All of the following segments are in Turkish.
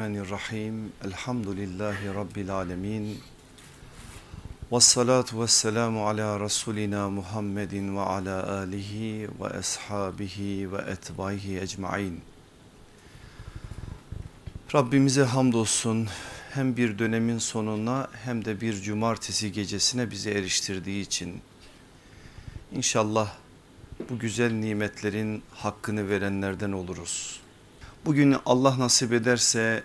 Bismillahirrahmanirrahim. Elhamdülillahi Rabbil alemin. Ve salatu ve selamu ala Resulina Muhammedin ve ala alihi ve ashabihi ve etbaihi ecmain. Rabbimize hamdolsun hem bir dönemin sonuna hem de bir cumartesi gecesine bizi eriştirdiği için. İnşallah bu güzel nimetlerin hakkını verenlerden oluruz. Bugün Allah nasip ederse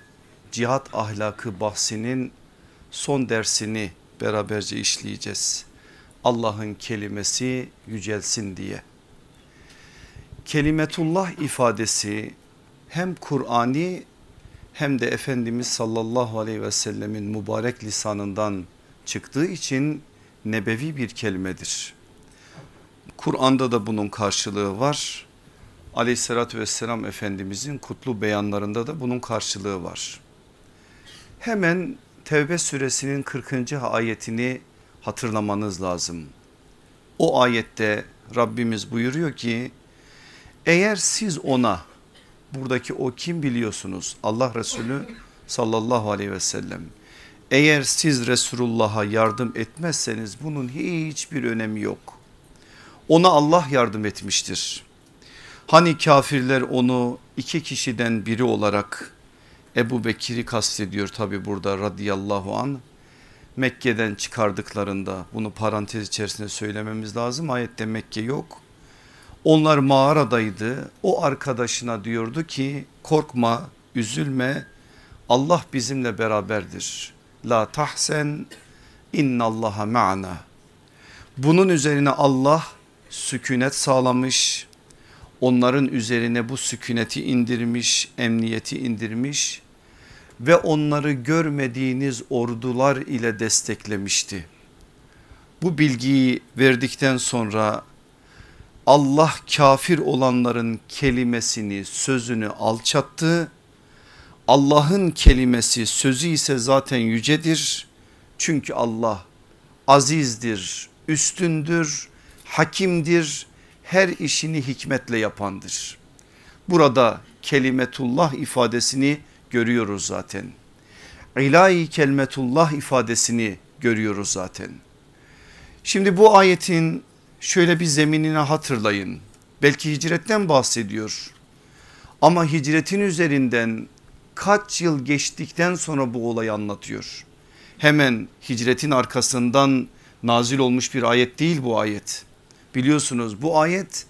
cihat ahlakı bahsinin son dersini beraberce işleyeceğiz. Allah'ın kelimesi yücelsin diye. Kelimetullah ifadesi hem Kur'ani hem de Efendimiz sallallahu aleyhi ve sellemin mübarek lisanından çıktığı için nebevi bir kelimedir. Kur'an'da da bunun karşılığı var. Aleyhissalatü vesselam Efendimizin kutlu beyanlarında da bunun karşılığı var. Hemen Tevbe suresinin 40. ayetini hatırlamanız lazım. O ayette Rabbimiz buyuruyor ki eğer siz ona buradaki o kim biliyorsunuz Allah Resulü sallallahu aleyhi ve sellem eğer siz Resulullah'a yardım etmezseniz bunun hiçbir önemi yok. Ona Allah yardım etmiştir. Hani kafirler onu iki kişiden biri olarak Ebu Bekir'i kastediyor tabi burada radıyallahu an. Mekke'den çıkardıklarında bunu parantez içerisinde söylememiz lazım. Ayette Mekke yok. Onlar mağaradaydı. O arkadaşına diyordu ki korkma, üzülme. Allah bizimle beraberdir. La tahsen innallaha ma'ana. Bunun üzerine Allah sükunet sağlamış. Onların üzerine bu sükuneti indirmiş, emniyeti indirmiş ve onları görmediğiniz ordular ile desteklemişti. Bu bilgiyi verdikten sonra Allah kafir olanların kelimesini sözünü alçattı. Allah'ın kelimesi sözü ise zaten yücedir. Çünkü Allah azizdir, üstündür, hakimdir, her işini hikmetle yapandır. Burada kelimetullah ifadesini görüyoruz zaten. İlahi kelimetullah ifadesini görüyoruz zaten. Şimdi bu ayetin şöyle bir zeminine hatırlayın. Belki hicretten bahsediyor. Ama hicretin üzerinden kaç yıl geçtikten sonra bu olayı anlatıyor. Hemen hicretin arkasından nazil olmuş bir ayet değil bu ayet. Biliyorsunuz bu ayet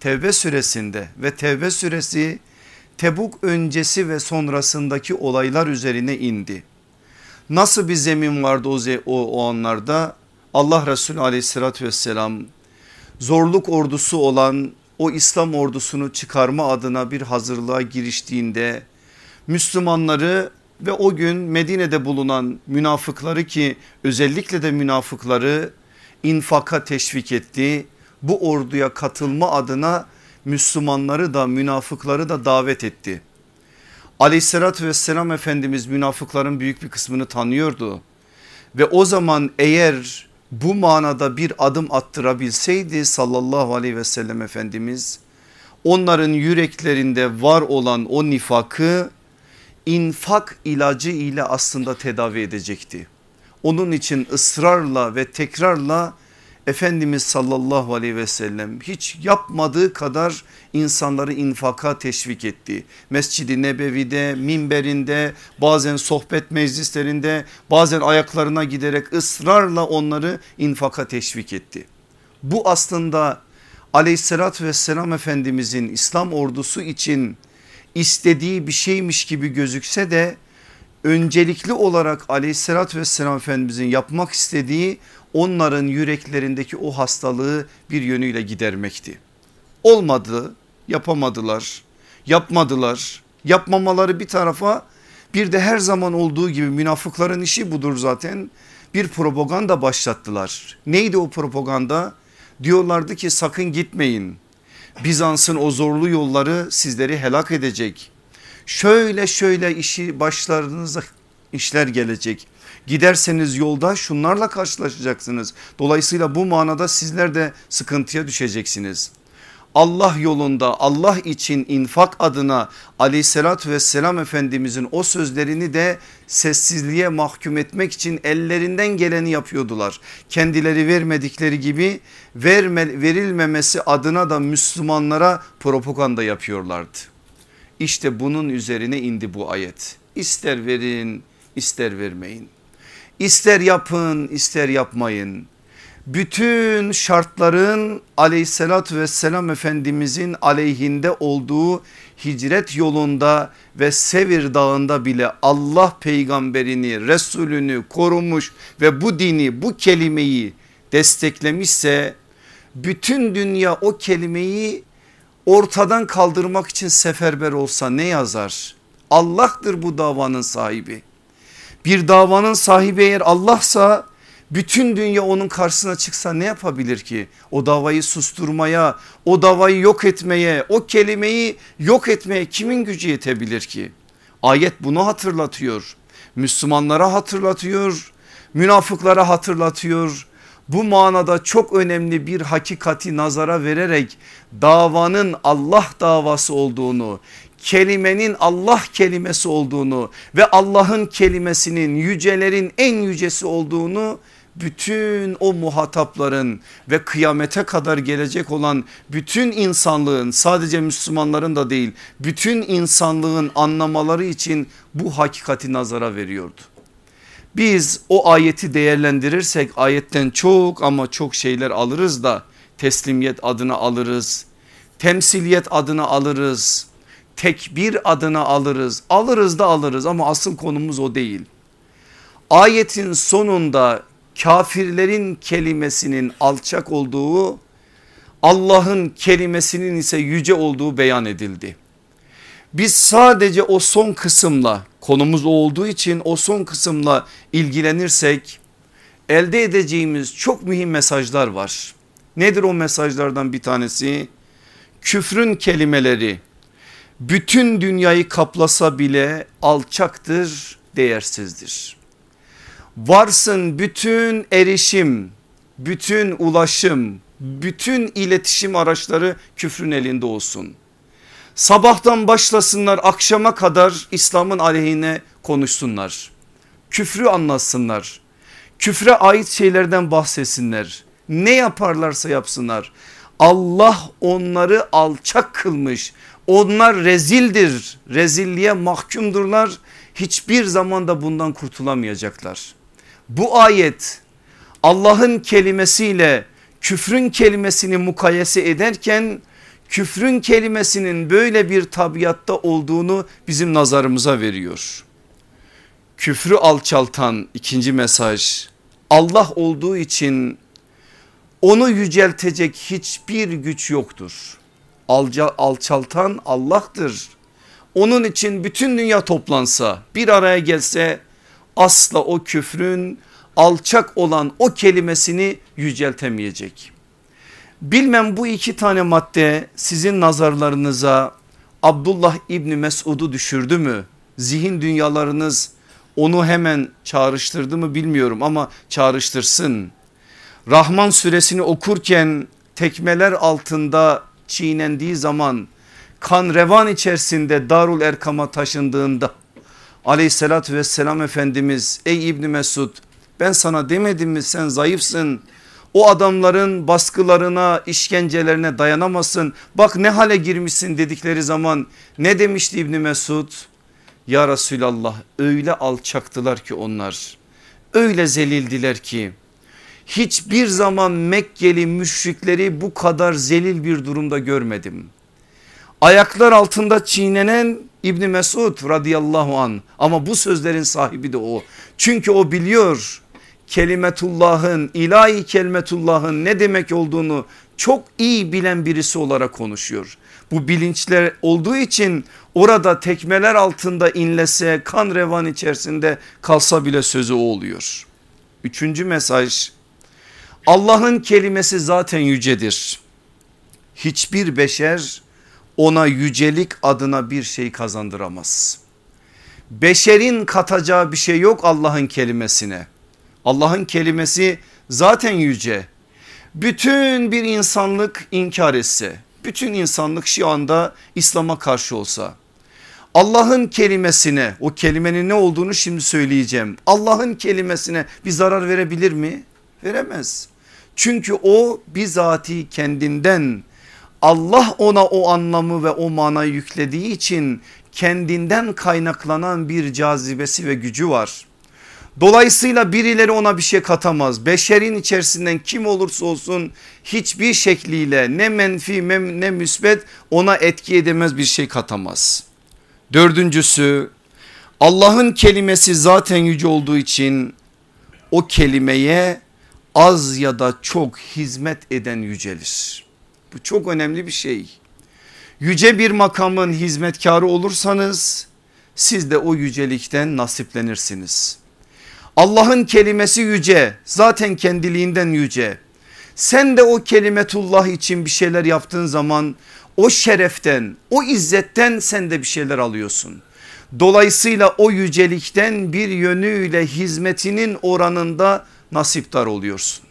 Tevbe suresinde ve Tevbe suresi Tebuk öncesi ve sonrasındaki olaylar üzerine indi. Nasıl bir zemin vardı o, o, o anlarda? Allah Resulü aleyhissalatü vesselam zorluk ordusu olan o İslam ordusunu çıkarma adına bir hazırlığa giriştiğinde Müslümanları ve o gün Medine'de bulunan münafıkları ki özellikle de münafıkları infaka teşvik etti. Bu orduya katılma adına Müslümanları da münafıkları da davet etti. Aleyhissalatü vesselam Efendimiz münafıkların büyük bir kısmını tanıyordu. Ve o zaman eğer bu manada bir adım attırabilseydi sallallahu aleyhi ve sellem Efendimiz onların yüreklerinde var olan o nifakı infak ilacı ile aslında tedavi edecekti. Onun için ısrarla ve tekrarla Efendimiz sallallahu aleyhi ve sellem hiç yapmadığı kadar insanları infaka teşvik etti. Mescid-i Nebevi'de, minberinde, bazen sohbet meclislerinde, bazen ayaklarına giderek ısrarla onları infaka teşvik etti. Bu aslında aleyhissalatü vesselam Efendimizin İslam ordusu için istediği bir şeymiş gibi gözükse de öncelikli olarak aleyhissalatü vesselam Efendimizin yapmak istediği onların yüreklerindeki o hastalığı bir yönüyle gidermekti. Olmadı yapamadılar yapmadılar yapmamaları bir tarafa bir de her zaman olduğu gibi münafıkların işi budur zaten bir propaganda başlattılar. Neydi o propaganda? Diyorlardı ki sakın gitmeyin. Bizans'ın o zorlu yolları sizleri helak edecek. Şöyle şöyle işi başlarınıza işler gelecek. Giderseniz yolda şunlarla karşılaşacaksınız. Dolayısıyla bu manada sizler de sıkıntıya düşeceksiniz. Allah yolunda Allah için infak adına aleyhissalatü vesselam efendimizin o sözlerini de sessizliğe mahkum etmek için ellerinden geleni yapıyordular. Kendileri vermedikleri gibi verme, verilmemesi adına da Müslümanlara propaganda yapıyorlardı. İşte bunun üzerine indi bu ayet. İster verin ister vermeyin. İster yapın ister yapmayın bütün şartların aleyhissalatü vesselam efendimizin aleyhinde olduğu hicret yolunda ve Sevir dağında bile Allah peygamberini Resulünü korumuş ve bu dini bu kelimeyi desteklemişse bütün dünya o kelimeyi ortadan kaldırmak için seferber olsa ne yazar? Allah'tır bu davanın sahibi. Bir davanın sahibi eğer Allah'sa bütün dünya onun karşısına çıksa ne yapabilir ki? O davayı susturmaya, o davayı yok etmeye, o kelimeyi yok etmeye kimin gücü yetebilir ki? Ayet bunu hatırlatıyor. Müslümanlara hatırlatıyor, münafıklara hatırlatıyor. Bu manada çok önemli bir hakikati nazara vererek davanın Allah davası olduğunu, kelimenin Allah kelimesi olduğunu ve Allah'ın kelimesinin yücelerin en yücesi olduğunu bütün o muhatapların ve kıyamete kadar gelecek olan bütün insanlığın sadece Müslümanların da değil bütün insanlığın anlamaları için bu hakikati nazara veriyordu. Biz o ayeti değerlendirirsek ayetten çok ama çok şeyler alırız da teslimiyet adına alırız. Temsiliyet adına alırız. Tekbir adına alırız. Alırız da alırız ama asıl konumuz o değil. Ayetin sonunda kafirlerin kelimesinin alçak olduğu Allah'ın kelimesinin ise yüce olduğu beyan edildi. Biz sadece o son kısımla konumuz olduğu için o son kısımla ilgilenirsek elde edeceğimiz çok mühim mesajlar var. Nedir o mesajlardan bir tanesi? Küfrün kelimeleri bütün dünyayı kaplasa bile alçaktır, değersizdir varsın bütün erişim, bütün ulaşım, bütün iletişim araçları küfrün elinde olsun. Sabahtan başlasınlar akşama kadar İslam'ın aleyhine konuşsunlar. Küfrü anlatsınlar. Küfre ait şeylerden bahsetsinler. Ne yaparlarsa yapsınlar. Allah onları alçak kılmış. Onlar rezildir. Rezilliğe mahkumdurlar. Hiçbir zaman da bundan kurtulamayacaklar. Bu ayet Allah'ın kelimesiyle küfrün kelimesini mukayese ederken küfrün kelimesinin böyle bir tabiatta olduğunu bizim nazarımıza veriyor. Küfrü alçaltan ikinci mesaj Allah olduğu için onu yüceltecek hiçbir güç yoktur. Alca, alçaltan Allah'tır. Onun için bütün dünya toplansa bir araya gelse asla o küfrün alçak olan o kelimesini yüceltemeyecek. Bilmem bu iki tane madde sizin nazarlarınıza Abdullah İbni Mesud'u düşürdü mü? Zihin dünyalarınız onu hemen çağrıştırdı mı bilmiyorum ama çağrıştırsın. Rahman suresini okurken tekmeler altında çiğnendiği zaman kan revan içerisinde Darul Erkam'a taşındığında aleyhissalatü vesselam Efendimiz ey İbni Mesud ben sana demedim mi sen zayıfsın? O adamların baskılarına işkencelerine dayanamazsın. Bak ne hale girmişsin dedikleri zaman ne demişti İbni Mesud? Ya Resulallah öyle alçaktılar ki onlar öyle zelildiler ki hiçbir zaman Mekkeli müşrikleri bu kadar zelil bir durumda görmedim. Ayaklar altında çiğnenen İbni Mesud radıyallahu an ama bu sözlerin sahibi de o. Çünkü o biliyor kelimetullahın ilahi kelimetullahın ne demek olduğunu çok iyi bilen birisi olarak konuşuyor. Bu bilinçler olduğu için orada tekmeler altında inlese kan revan içerisinde kalsa bile sözü o oluyor. Üçüncü mesaj Allah'ın kelimesi zaten yücedir. Hiçbir beşer ona yücelik adına bir şey kazandıramaz. Beşerin katacağı bir şey yok Allah'ın kelimesine. Allah'ın kelimesi zaten yüce. Bütün bir insanlık inkar etse, bütün insanlık şu anda İslam'a karşı olsa Allah'ın kelimesine o kelimenin ne olduğunu şimdi söyleyeceğim. Allah'ın kelimesine bir zarar verebilir mi? Veremez. Çünkü o bizatihi kendinden Allah ona o anlamı ve o manayı yüklediği için kendinden kaynaklanan bir cazibesi ve gücü var. Dolayısıyla birileri ona bir şey katamaz. Beşerin içerisinden kim olursa olsun hiçbir şekliyle ne menfi ne müsbet ona etki edemez bir şey katamaz. Dördüncüsü Allah'ın kelimesi zaten yüce olduğu için o kelimeye az ya da çok hizmet eden yücelir. Bu çok önemli bir şey. Yüce bir makamın hizmetkarı olursanız siz de o yücelikten nasiplenirsiniz. Allah'ın kelimesi yüce zaten kendiliğinden yüce. Sen de o kelimetullah için bir şeyler yaptığın zaman o şereften o izzetten sen de bir şeyler alıyorsun. Dolayısıyla o yücelikten bir yönüyle hizmetinin oranında nasiptar oluyorsun.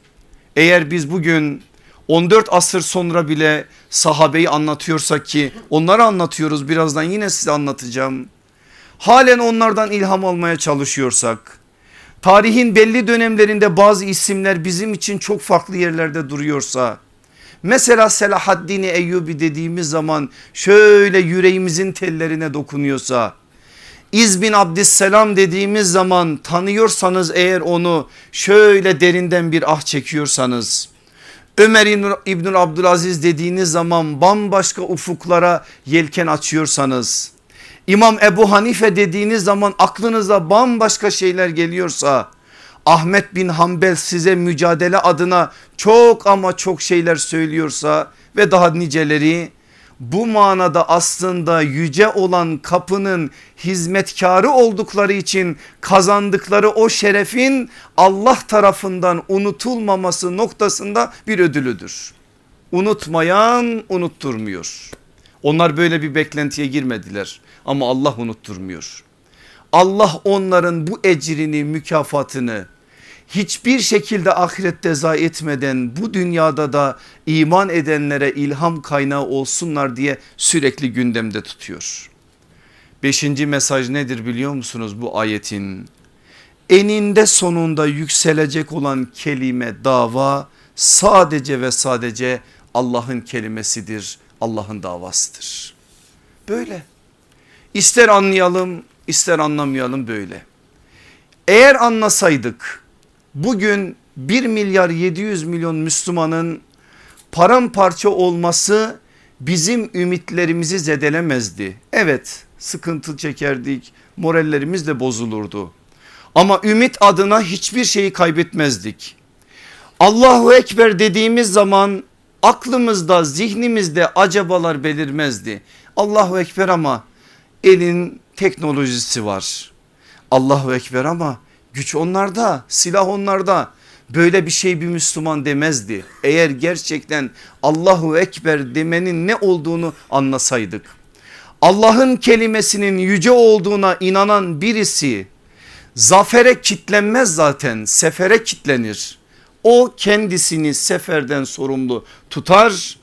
Eğer biz bugün 14 asır sonra bile sahabeyi anlatıyorsak ki onları anlatıyoruz birazdan yine size anlatacağım. Halen onlardan ilham almaya çalışıyorsak tarihin belli dönemlerinde bazı isimler bizim için çok farklı yerlerde duruyorsa mesela Selahaddin Eyyubi dediğimiz zaman şöyle yüreğimizin tellerine dokunuyorsa İz bin Abdüsselam dediğimiz zaman tanıyorsanız eğer onu şöyle derinden bir ah çekiyorsanız. Ömer İbnül Abdülaziz dediğiniz zaman bambaşka ufuklara yelken açıyorsanız. İmam Ebu Hanife dediğiniz zaman aklınıza bambaşka şeyler geliyorsa Ahmet bin Hanbel size mücadele adına çok ama çok şeyler söylüyorsa ve daha niceleri bu manada aslında yüce olan kapının hizmetkarı oldukları için kazandıkları o şerefin Allah tarafından unutulmaması noktasında bir ödülüdür. Unutmayan unutturmuyor. Onlar böyle bir beklentiye girmediler ama Allah unutturmuyor. Allah onların bu ecrini mükafatını hiçbir şekilde ahirette zayi etmeden bu dünyada da iman edenlere ilham kaynağı olsunlar diye sürekli gündemde tutuyor. Beşinci mesaj nedir biliyor musunuz bu ayetin? Eninde sonunda yükselecek olan kelime dava sadece ve sadece Allah'ın kelimesidir. Allah'ın davasıdır. Böyle ister anlayalım ister anlamayalım böyle. Eğer anlasaydık bugün 1 milyar 700 milyon Müslümanın paramparça olması bizim ümitlerimizi zedelemezdi. Evet sıkıntı çekerdik morallerimiz de bozulurdu. Ama ümit adına hiçbir şeyi kaybetmezdik. Allahu Ekber dediğimiz zaman aklımızda zihnimizde acabalar belirmezdi. Allahu Ekber ama elin teknolojisi var. Allahu Ekber ama güç onlarda silah onlarda böyle bir şey bir Müslüman demezdi. Eğer gerçekten Allahu Ekber demenin ne olduğunu anlasaydık. Allah'ın kelimesinin yüce olduğuna inanan birisi zafere kitlenmez zaten sefere kitlenir. O kendisini seferden sorumlu tutar.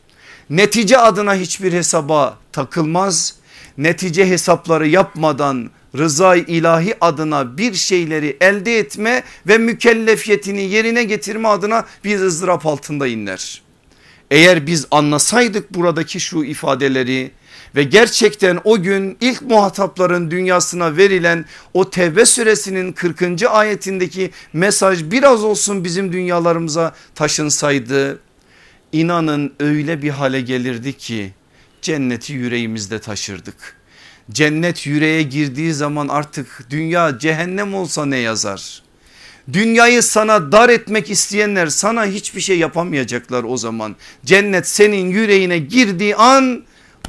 Netice adına hiçbir hesaba takılmaz. Netice hesapları yapmadan rıza ilahi adına bir şeyleri elde etme ve mükellefiyetini yerine getirme adına bir ızdırap altında inler. Eğer biz anlasaydık buradaki şu ifadeleri ve gerçekten o gün ilk muhatapların dünyasına verilen o Tevbe suresinin 40. ayetindeki mesaj biraz olsun bizim dünyalarımıza taşınsaydı inanın öyle bir hale gelirdi ki cenneti yüreğimizde taşırdık. Cennet yüreğe girdiği zaman artık dünya cehennem olsa ne yazar? Dünyayı sana dar etmek isteyenler sana hiçbir şey yapamayacaklar o zaman. Cennet senin yüreğine girdiği an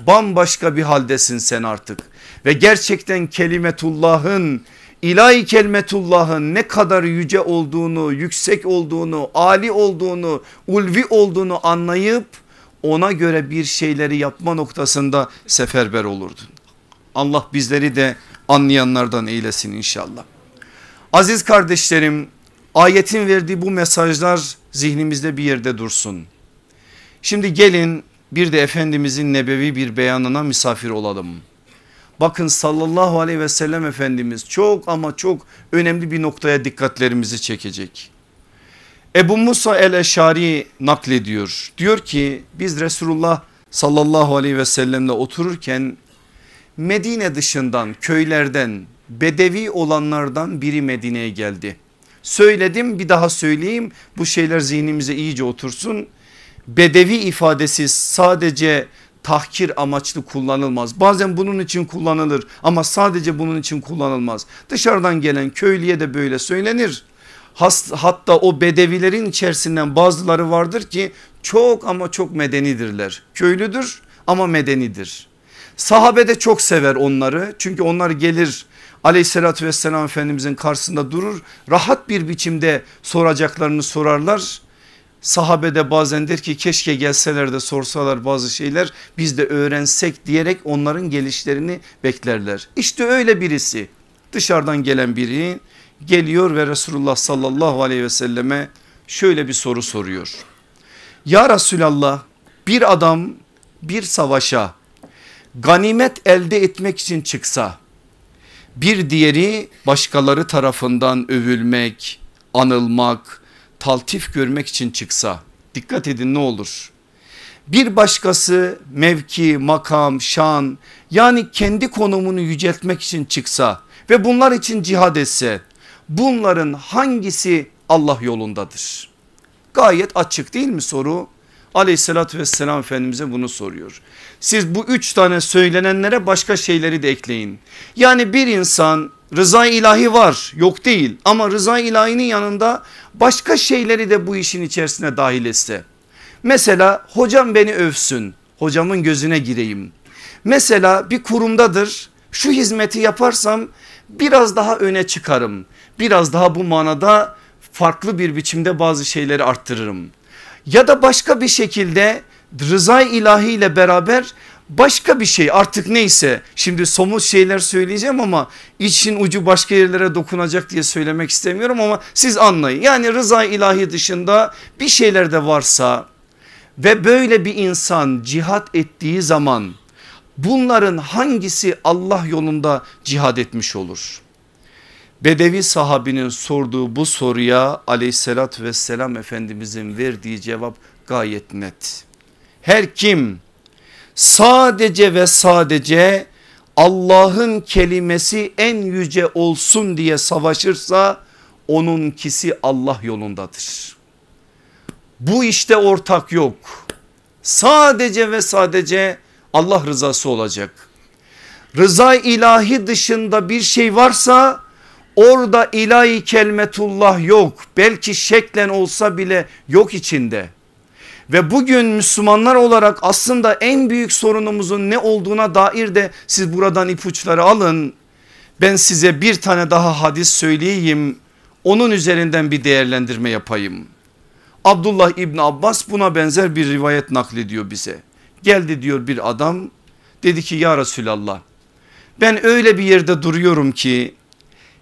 bambaşka bir haldesin sen artık. Ve gerçekten kelimetullahın ilahi kelimetullahın ne kadar yüce olduğunu, yüksek olduğunu, ali olduğunu, ulvi olduğunu anlayıp ona göre bir şeyleri yapma noktasında seferber olurdun. Allah bizleri de anlayanlardan eylesin inşallah. Aziz kardeşlerim ayetin verdiği bu mesajlar zihnimizde bir yerde dursun. Şimdi gelin bir de Efendimizin nebevi bir beyanına misafir olalım. Bakın sallallahu aleyhi ve sellem Efendimiz çok ama çok önemli bir noktaya dikkatlerimizi çekecek. Ebu Musa el-Eşari naklediyor. Diyor ki biz Resulullah sallallahu aleyhi ve sellemle otururken Medine dışından köylerden bedevi olanlardan biri Medine'ye geldi. Söyledim bir daha söyleyeyim bu şeyler zihnimize iyice otursun. Bedevi ifadesi sadece tahkir amaçlı kullanılmaz. Bazen bunun için kullanılır ama sadece bunun için kullanılmaz. Dışarıdan gelen köylüye de böyle söylenir. Hatta o bedevilerin içerisinden bazıları vardır ki çok ama çok medenidirler. Köylüdür ama medenidir. Sahabe de çok sever onları çünkü onlar gelir aleyhissalatü vesselam efendimizin karşısında durur rahat bir biçimde soracaklarını sorarlar. Sahabe de bazen der ki keşke gelseler de sorsalar bazı şeyler biz de öğrensek diyerek onların gelişlerini beklerler. İşte öyle birisi dışarıdan gelen biri geliyor ve Resulullah sallallahu aleyhi ve selleme şöyle bir soru soruyor. Ya Resulallah bir adam bir savaşa ganimet elde etmek için çıksa bir diğeri başkaları tarafından övülmek, anılmak, taltif görmek için çıksa dikkat edin ne olur. Bir başkası mevki, makam, şan yani kendi konumunu yüceltmek için çıksa ve bunlar için cihad etse bunların hangisi Allah yolundadır? Gayet açık değil mi soru? Aleyhissalatü vesselam Efendimiz'e bunu soruyor. Siz bu üç tane söylenenlere başka şeyleri de ekleyin. Yani bir insan rıza ilahi var yok değil ama rıza ilahinin yanında başka şeyleri de bu işin içerisine dahil etse. Mesela hocam beni övsün hocamın gözüne gireyim. Mesela bir kurumdadır şu hizmeti yaparsam biraz daha öne çıkarım. Biraz daha bu manada farklı bir biçimde bazı şeyleri arttırırım. Ya da başka bir şekilde rıza ilahi ile beraber başka bir şey artık neyse şimdi somut şeyler söyleyeceğim ama için ucu başka yerlere dokunacak diye söylemek istemiyorum ama siz anlayın. Yani rıza ilahi dışında bir şeyler de varsa ve böyle bir insan cihat ettiği zaman bunların hangisi Allah yolunda cihad etmiş olur? Bedevi sahabinin sorduğu bu soruya aleyhissalatü vesselam efendimizin verdiği cevap gayet net. Her kim sadece ve sadece Allah'ın kelimesi en yüce olsun diye savaşırsa onunkisi Allah yolundadır. Bu işte ortak yok. Sadece ve sadece Allah rızası olacak. Rıza ilahi dışında bir şey varsa orada ilahi kelmetullah yok. Belki şeklen olsa bile yok içinde. Ve bugün Müslümanlar olarak aslında en büyük sorunumuzun ne olduğuna dair de siz buradan ipuçları alın. Ben size bir tane daha hadis söyleyeyim. Onun üzerinden bir değerlendirme yapayım. Abdullah İbni Abbas buna benzer bir rivayet naklediyor bize. Geldi diyor bir adam dedi ki ya Resulallah ben öyle bir yerde duruyorum ki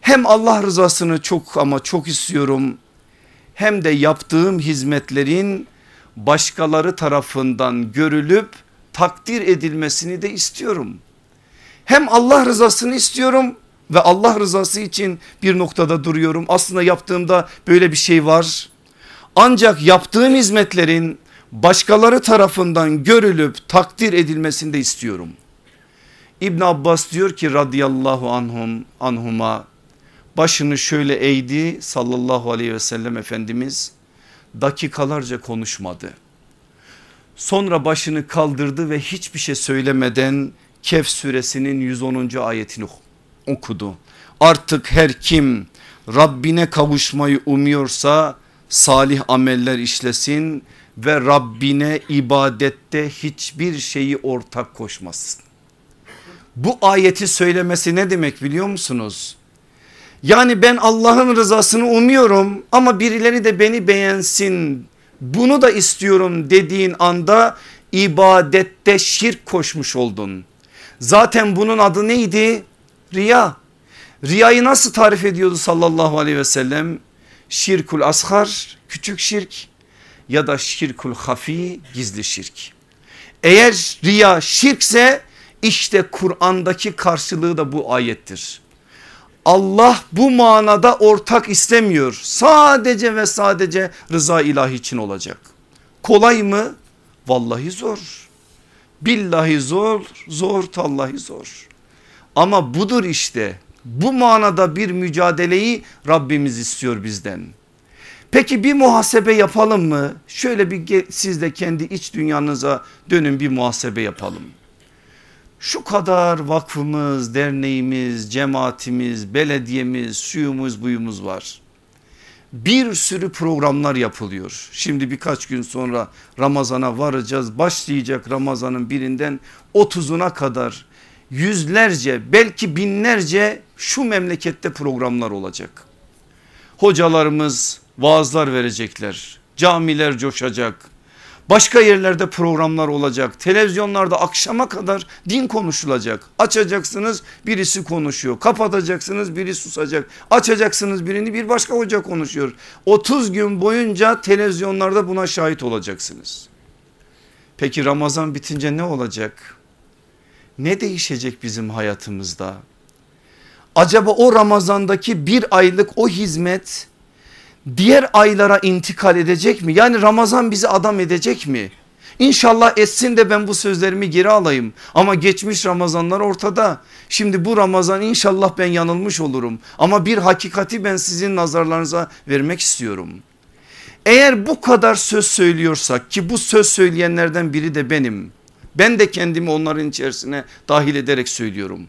hem Allah rızasını çok ama çok istiyorum hem de yaptığım hizmetlerin başkaları tarafından görülüp takdir edilmesini de istiyorum. Hem Allah rızasını istiyorum ve Allah rızası için bir noktada duruyorum. Aslında yaptığımda böyle bir şey var. Ancak yaptığım hizmetlerin başkaları tarafından görülüp takdir edilmesini de istiyorum. İbn Abbas diyor ki radıyallahu anhum anhuma başını şöyle eğdi sallallahu aleyhi ve sellem efendimiz dakikalarca konuşmadı. Sonra başını kaldırdı ve hiçbir şey söylemeden Kehf suresinin 110. ayetini okudu. Artık her kim Rabbine kavuşmayı umuyorsa salih ameller işlesin ve Rabbine ibadette hiçbir şeyi ortak koşmasın. Bu ayeti söylemesi ne demek biliyor musunuz? Yani ben Allah'ın rızasını umuyorum ama birileri de beni beğensin bunu da istiyorum dediğin anda ibadette şirk koşmuş oldun. Zaten bunun adı neydi? Riya. Riyayı nasıl tarif ediyordu sallallahu aleyhi ve sellem? Şirkul ashar küçük şirk ya da şirkul hafi gizli şirk. Eğer riya şirkse işte Kur'an'daki karşılığı da bu ayettir. Allah bu manada ortak istemiyor. Sadece ve sadece rıza ilahi için olacak. Kolay mı? Vallahi zor. Billahi zor, zor tallahi zor. Ama budur işte. Bu manada bir mücadeleyi Rabbimiz istiyor bizden. Peki bir muhasebe yapalım mı? Şöyle bir siz de kendi iç dünyanıza dönün bir muhasebe yapalım. Şu kadar vakfımız, derneğimiz, cemaatimiz, belediyemiz, şuyumuz buyumuz var. Bir sürü programlar yapılıyor. Şimdi birkaç gün sonra Ramazan'a varacağız. Başlayacak Ramazan'ın birinden 30'una kadar yüzlerce belki binlerce şu memlekette programlar olacak. Hocalarımız vaazlar verecekler. Camiler coşacak. Başka yerlerde programlar olacak. Televizyonlarda akşama kadar din konuşulacak. Açacaksınız birisi konuşuyor. Kapatacaksınız biri susacak. Açacaksınız birini bir başka hoca konuşuyor. 30 gün boyunca televizyonlarda buna şahit olacaksınız. Peki Ramazan bitince ne olacak? Ne değişecek bizim hayatımızda? Acaba o Ramazandaki bir aylık o hizmet diğer aylara intikal edecek mi? Yani Ramazan bizi adam edecek mi? İnşallah etsin de ben bu sözlerimi geri alayım. Ama geçmiş Ramazanlar ortada. Şimdi bu Ramazan inşallah ben yanılmış olurum. Ama bir hakikati ben sizin nazarlarınıza vermek istiyorum. Eğer bu kadar söz söylüyorsak ki bu söz söyleyenlerden biri de benim. Ben de kendimi onların içerisine dahil ederek söylüyorum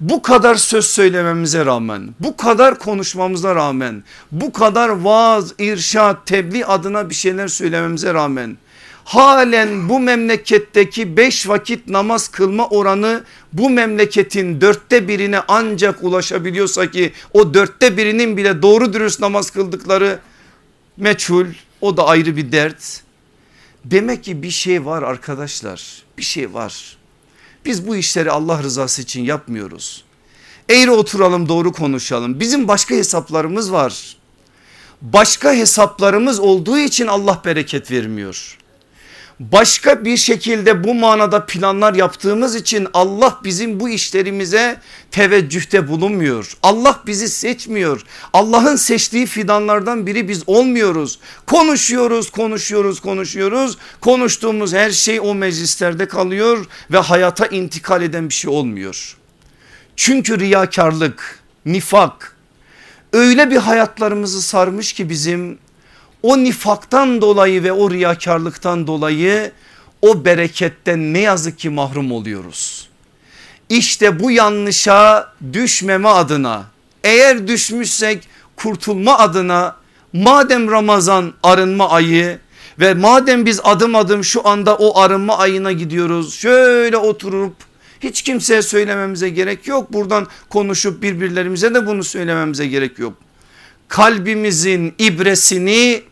bu kadar söz söylememize rağmen bu kadar konuşmamıza rağmen bu kadar vaaz, irşat, tebliğ adına bir şeyler söylememize rağmen halen bu memleketteki beş vakit namaz kılma oranı bu memleketin dörtte birine ancak ulaşabiliyorsa ki o dörtte birinin bile doğru dürüst namaz kıldıkları meçhul o da ayrı bir dert. Demek ki bir şey var arkadaşlar bir şey var. Biz bu işleri Allah rızası için yapmıyoruz. Eğri oturalım doğru konuşalım. Bizim başka hesaplarımız var. Başka hesaplarımız olduğu için Allah bereket vermiyor başka bir şekilde bu manada planlar yaptığımız için Allah bizim bu işlerimize teveccühte bulunmuyor. Allah bizi seçmiyor. Allah'ın seçtiği fidanlardan biri biz olmuyoruz. Konuşuyoruz, konuşuyoruz, konuşuyoruz. Konuştuğumuz her şey o meclislerde kalıyor ve hayata intikal eden bir şey olmuyor. Çünkü riyakarlık, nifak öyle bir hayatlarımızı sarmış ki bizim o nifaktan dolayı ve o riyakarlıktan dolayı o bereketten ne yazık ki mahrum oluyoruz. İşte bu yanlışa düşmeme adına eğer düşmüşsek kurtulma adına madem Ramazan arınma ayı ve madem biz adım adım şu anda o arınma ayına gidiyoruz şöyle oturup hiç kimseye söylememize gerek yok. Buradan konuşup birbirlerimize de bunu söylememize gerek yok. Kalbimizin ibresini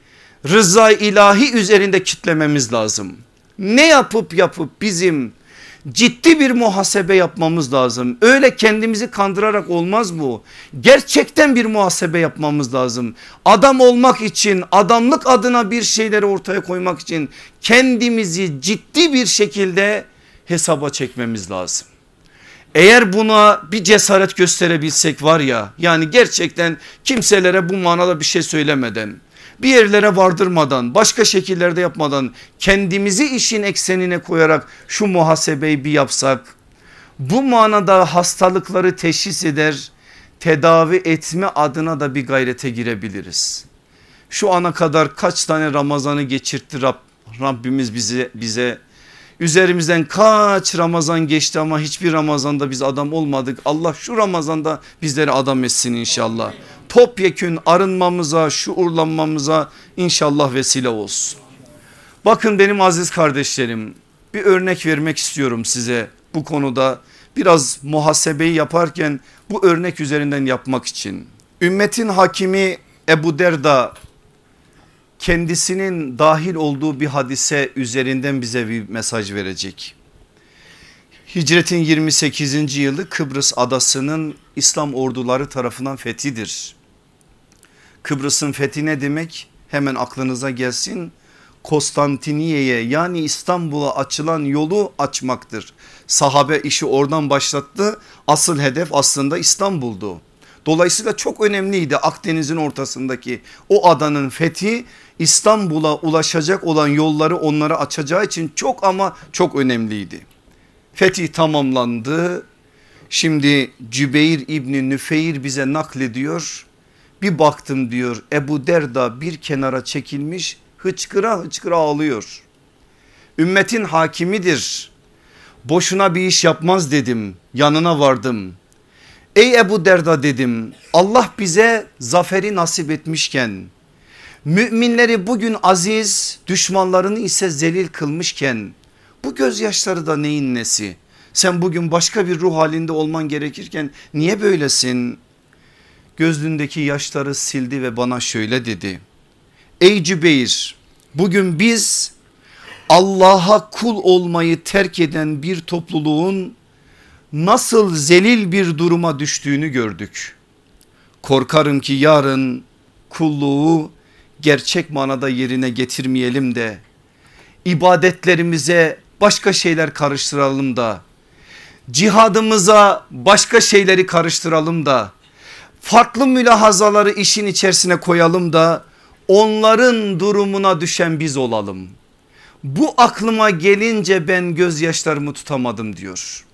rıza ilahi üzerinde kitlememiz lazım. Ne yapıp yapıp bizim ciddi bir muhasebe yapmamız lazım. Öyle kendimizi kandırarak olmaz bu. Gerçekten bir muhasebe yapmamız lazım. Adam olmak için adamlık adına bir şeyleri ortaya koymak için kendimizi ciddi bir şekilde hesaba çekmemiz lazım. Eğer buna bir cesaret gösterebilsek var ya yani gerçekten kimselere bu manada bir şey söylemeden bir yerlere vardırmadan başka şekillerde yapmadan kendimizi işin eksenine koyarak şu muhasebeyi bir yapsak bu manada hastalıkları teşhis eder tedavi etme adına da bir gayrete girebiliriz. Şu ana kadar kaç tane Ramazan'ı geçirtti Rab, Rabbimiz bize, bize üzerimizden kaç Ramazan geçti ama hiçbir Ramazan'da biz adam olmadık. Allah şu Ramazan'da bizleri adam etsin inşallah topyekün arınmamıza şuurlanmamıza inşallah vesile olsun. Bakın benim aziz kardeşlerim bir örnek vermek istiyorum size bu konuda biraz muhasebeyi yaparken bu örnek üzerinden yapmak için. Ümmetin hakimi Ebu Derda kendisinin dahil olduğu bir hadise üzerinden bize bir mesaj verecek. Hicretin 28. yılı Kıbrıs adasının İslam orduları tarafından fethidir. Kıbrıs'ın fethi ne demek? Hemen aklınıza gelsin. Konstantiniye'ye yani İstanbul'a açılan yolu açmaktır. Sahabe işi oradan başlattı. Asıl hedef aslında İstanbul'du. Dolayısıyla çok önemliydi Akdeniz'in ortasındaki o adanın fethi İstanbul'a ulaşacak olan yolları onlara açacağı için çok ama çok önemliydi. Fetih tamamlandı. Şimdi Cübeyr İbni Nüfeyr bize naklediyor. Bir baktım diyor Ebu Derda bir kenara çekilmiş hıçkıra hıçkıra ağlıyor. Ümmetin hakimidir. Boşuna bir iş yapmaz dedim. Yanına vardım. Ey Ebu Derda dedim Allah bize zaferi nasip etmişken müminleri bugün aziz düşmanlarını ise zelil kılmışken bu gözyaşları da neyin nesi? Sen bugün başka bir ruh halinde olman gerekirken niye böylesin? Gözlüğündeki yaşları sildi ve bana şöyle dedi. Ey Cübeyr bugün biz Allah'a kul olmayı terk eden bir topluluğun nasıl zelil bir duruma düştüğünü gördük. Korkarım ki yarın kulluğu gerçek manada yerine getirmeyelim de ibadetlerimize başka şeyler karıştıralım da cihadımıza başka şeyleri karıştıralım da farklı mülahazaları işin içerisine koyalım da onların durumuna düşen biz olalım. Bu aklıma gelince ben gözyaşlarımı tutamadım diyor.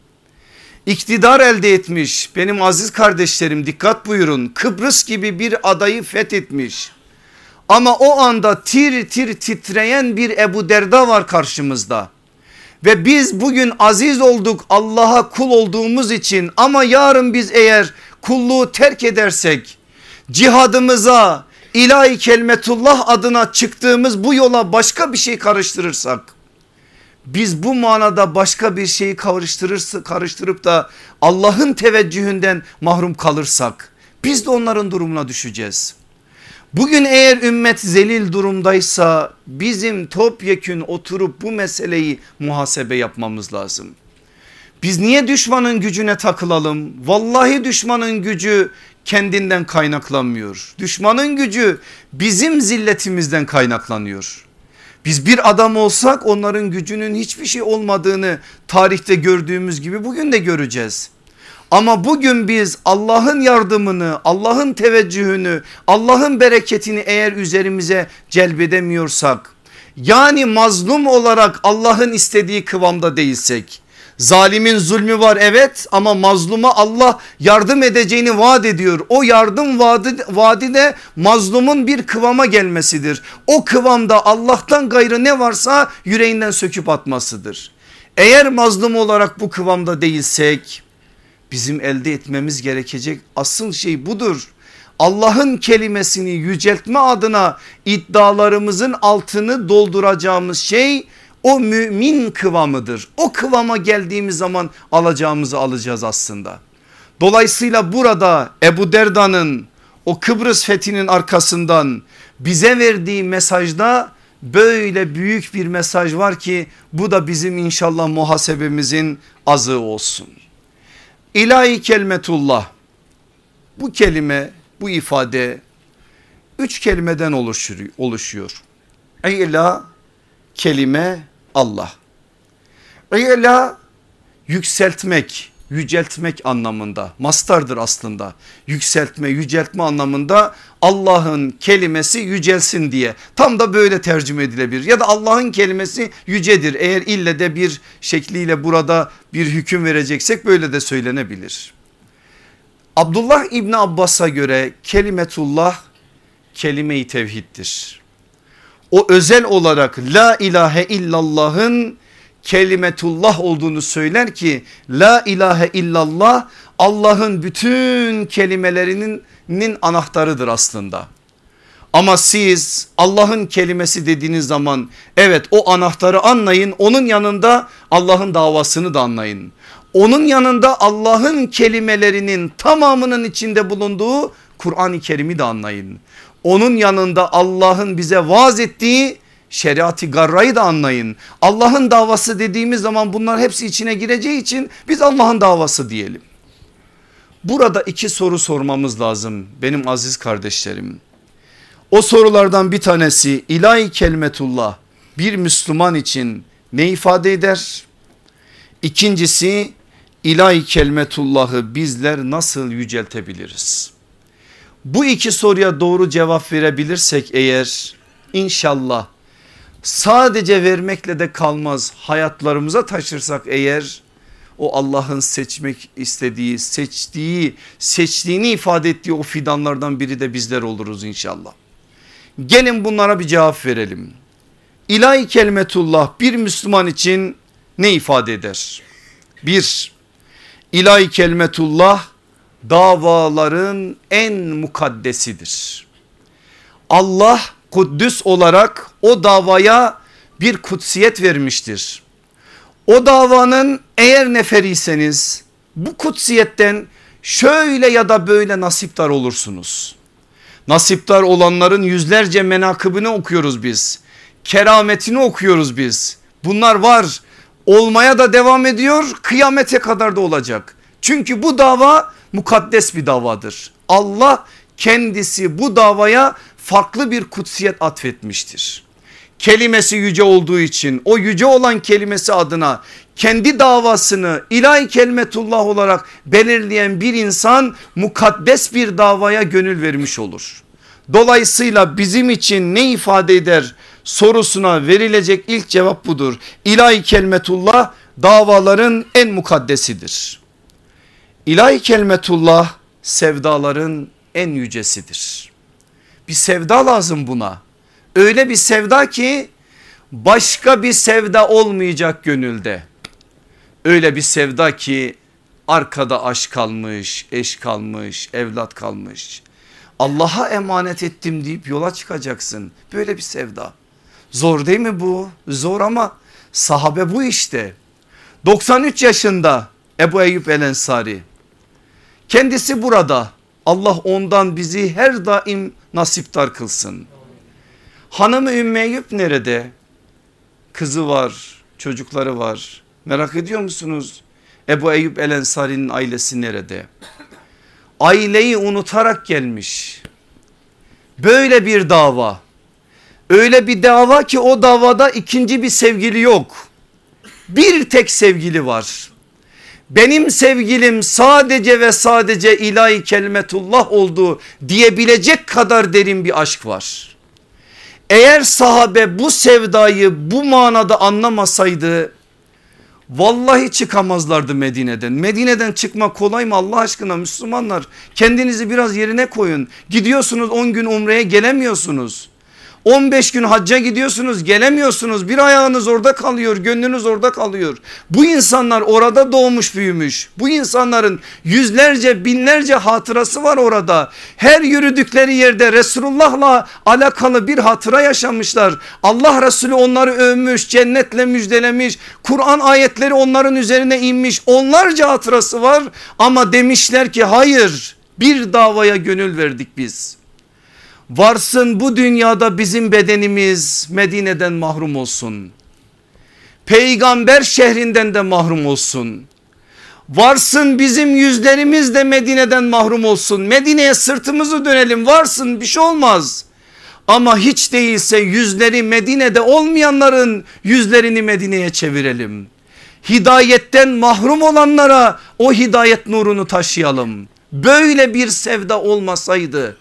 İktidar elde etmiş benim aziz kardeşlerim dikkat buyurun Kıbrıs gibi bir adayı fethetmiş. Ama o anda tir tir titreyen bir Ebu Derda var karşımızda. Ve biz bugün aziz olduk Allah'a kul olduğumuz için ama yarın biz eğer kulluğu terk edersek cihadımıza ilahi kelmetullah adına çıktığımız bu yola başka bir şey karıştırırsak biz bu manada başka bir şeyi karıştırırsa, karıştırıp da Allah'ın teveccühünden mahrum kalırsak biz de onların durumuna düşeceğiz. Bugün eğer ümmet zelil durumdaysa bizim topyekün oturup bu meseleyi muhasebe yapmamız lazım. Biz niye düşmanın gücüne takılalım? Vallahi düşmanın gücü kendinden kaynaklanmıyor. Düşmanın gücü bizim zilletimizden kaynaklanıyor. Biz bir adam olsak onların gücünün hiçbir şey olmadığını tarihte gördüğümüz gibi bugün de göreceğiz. Ama bugün biz Allah'ın yardımını, Allah'ın teveccühünü, Allah'ın bereketini eğer üzerimize celbedemiyorsak yani mazlum olarak Allah'ın istediği kıvamda değilsek Zalimin zulmü var evet ama mazluma Allah yardım edeceğini vaat ediyor. O yardım vaadi, vaadi de mazlumun bir kıvama gelmesidir. O kıvamda Allah'tan gayrı ne varsa yüreğinden söküp atmasıdır. Eğer mazlum olarak bu kıvamda değilsek bizim elde etmemiz gerekecek asıl şey budur. Allah'ın kelimesini yüceltme adına iddialarımızın altını dolduracağımız şey o mümin kıvamıdır. O kıvama geldiğimiz zaman alacağımızı alacağız aslında. Dolayısıyla burada Ebu Derda'nın o Kıbrıs fethinin arkasından bize verdiği mesajda böyle büyük bir mesaj var ki bu da bizim inşallah muhasebemizin azığı olsun. İlahi kelimetullah bu kelime bu ifade üç kelimeden oluşuyor. oluşuyor. İla kelime Allah. İla yükseltmek, yüceltmek anlamında mastardır aslında. Yükseltme, yüceltme anlamında Allah'ın kelimesi yücelsin diye tam da böyle tercüme edilebilir. Ya da Allah'ın kelimesi yücedir. Eğer ille de bir şekliyle burada bir hüküm vereceksek böyle de söylenebilir. Abdullah İbni Abbas'a göre kelimetullah kelime-i tevhiddir o özel olarak la ilahe illallah'ın kelimetullah olduğunu söyler ki la ilahe illallah Allah'ın bütün kelimelerinin anahtarıdır aslında. Ama siz Allah'ın kelimesi dediğiniz zaman evet o anahtarı anlayın onun yanında Allah'ın davasını da anlayın. Onun yanında Allah'ın kelimelerinin tamamının içinde bulunduğu Kur'an-ı Kerim'i de anlayın. Onun yanında Allah'ın bize vaaz ettiği şeriatı garrayı da anlayın. Allah'ın davası dediğimiz zaman bunlar hepsi içine gireceği için biz Allah'ın davası diyelim. Burada iki soru sormamız lazım benim aziz kardeşlerim. O sorulardan bir tanesi ilahi kelimetullah bir Müslüman için ne ifade eder? İkincisi ilahi kelmetullahı bizler nasıl yüceltebiliriz? Bu iki soruya doğru cevap verebilirsek eğer inşallah sadece vermekle de kalmaz hayatlarımıza taşırsak eğer o Allah'ın seçmek istediği seçtiği seçtiğini ifade ettiği o fidanlardan biri de bizler oluruz inşallah. Gelin bunlara bir cevap verelim. İlahi kelimetullah bir Müslüman için ne ifade eder? Bir, ilahi kelimetullah davaların en mukaddesidir. Allah Kuddüs olarak o davaya bir kutsiyet vermiştir. O davanın eğer neferiyseniz bu kutsiyetten şöyle ya da böyle nasiptar olursunuz. Nasiptar olanların yüzlerce menakıbını okuyoruz biz. Kerametini okuyoruz biz. Bunlar var olmaya da devam ediyor kıyamete kadar da olacak. Çünkü bu dava mukaddes bir davadır. Allah kendisi bu davaya farklı bir kutsiyet atfetmiştir. Kelimesi yüce olduğu için o yüce olan kelimesi adına kendi davasını ilahi kelimetullah olarak belirleyen bir insan mukaddes bir davaya gönül vermiş olur. Dolayısıyla bizim için ne ifade eder sorusuna verilecek ilk cevap budur. İlahi kelimetullah davaların en mukaddesidir. İlahi kelimetullah sevdaların en yücesidir. Bir sevda lazım buna. Öyle bir sevda ki başka bir sevda olmayacak gönülde. Öyle bir sevda ki arkada aşk kalmış, eş kalmış, evlat kalmış. Allah'a emanet ettim deyip yola çıkacaksın. Böyle bir sevda. Zor değil mi bu? Zor ama sahabe bu işte. 93 yaşında Ebu Eyyub El Ensari. Kendisi burada. Allah ondan bizi her daim nasiptar kılsın. Hanımı Ümmü Eyyub nerede? Kızı var, çocukları var. Merak ediyor musunuz? Ebu Eyyub El Ensari'nin ailesi nerede? Aileyi unutarak gelmiş. Böyle bir dava. Öyle bir dava ki o davada ikinci bir sevgili yok. Bir tek sevgili var. Benim sevgilim sadece ve sadece ilahi kelimetullah oldu diyebilecek kadar derin bir aşk var. Eğer sahabe bu sevdayı bu manada anlamasaydı vallahi çıkamazlardı Medine'den. Medine'den çıkmak kolay mı Allah aşkına Müslümanlar? Kendinizi biraz yerine koyun. Gidiyorsunuz 10 gün umreye gelemiyorsunuz. 15 gün hacca gidiyorsunuz gelemiyorsunuz bir ayağınız orada kalıyor gönlünüz orada kalıyor. Bu insanlar orada doğmuş büyümüş bu insanların yüzlerce binlerce hatırası var orada. Her yürüdükleri yerde Resulullah'la alakalı bir hatıra yaşamışlar. Allah Resulü onları övmüş cennetle müjdelemiş Kur'an ayetleri onların üzerine inmiş onlarca hatırası var ama demişler ki hayır bir davaya gönül verdik biz. Varsın bu dünyada bizim bedenimiz Medine'den mahrum olsun. Peygamber şehrinden de mahrum olsun. Varsın bizim yüzlerimiz de Medine'den mahrum olsun. Medine'ye sırtımızı dönelim varsın bir şey olmaz. Ama hiç değilse yüzleri Medine'de olmayanların yüzlerini Medine'ye çevirelim. Hidayetten mahrum olanlara o hidayet nurunu taşıyalım. Böyle bir sevda olmasaydı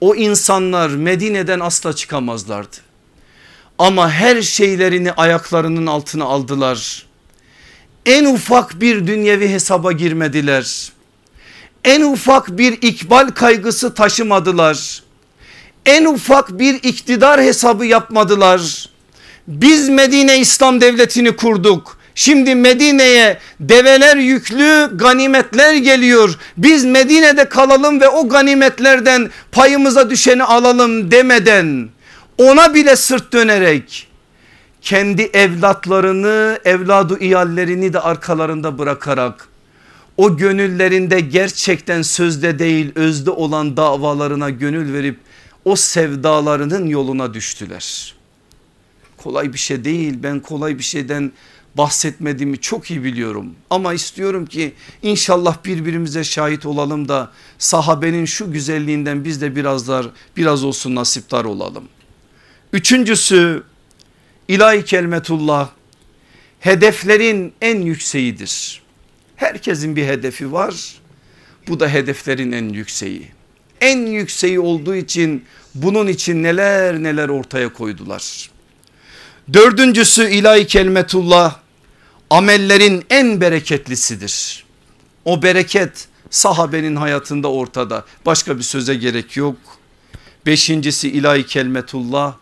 o insanlar Medine'den asla çıkamazlardı. Ama her şeylerini ayaklarının altına aldılar. En ufak bir dünyevi hesaba girmediler. En ufak bir ikbal kaygısı taşımadılar. En ufak bir iktidar hesabı yapmadılar. Biz Medine İslam Devleti'ni kurduk. Şimdi Medine'ye develer yüklü ganimetler geliyor. Biz Medine'de kalalım ve o ganimetlerden payımıza düşeni alalım demeden ona bile sırt dönerek kendi evlatlarını evladı iyallerini de arkalarında bırakarak o gönüllerinde gerçekten sözde değil özde olan davalarına gönül verip o sevdalarının yoluna düştüler. Kolay bir şey değil ben kolay bir şeyden bahsetmediğimi çok iyi biliyorum. Ama istiyorum ki inşallah birbirimize şahit olalım da sahabenin şu güzelliğinden biz de birazlar biraz olsun nasiptar olalım. Üçüncüsü İlahi kelimetullah hedeflerin en yükseğidir. Herkesin bir hedefi var. Bu da hedeflerin en yükseği. En yükseği olduğu için bunun için neler neler ortaya koydular. Dördüncüsü ilahi kelimetullah amellerin en bereketlisidir. O bereket sahabenin hayatında ortada başka bir söze gerek yok. Beşincisi ilahi kelimetullah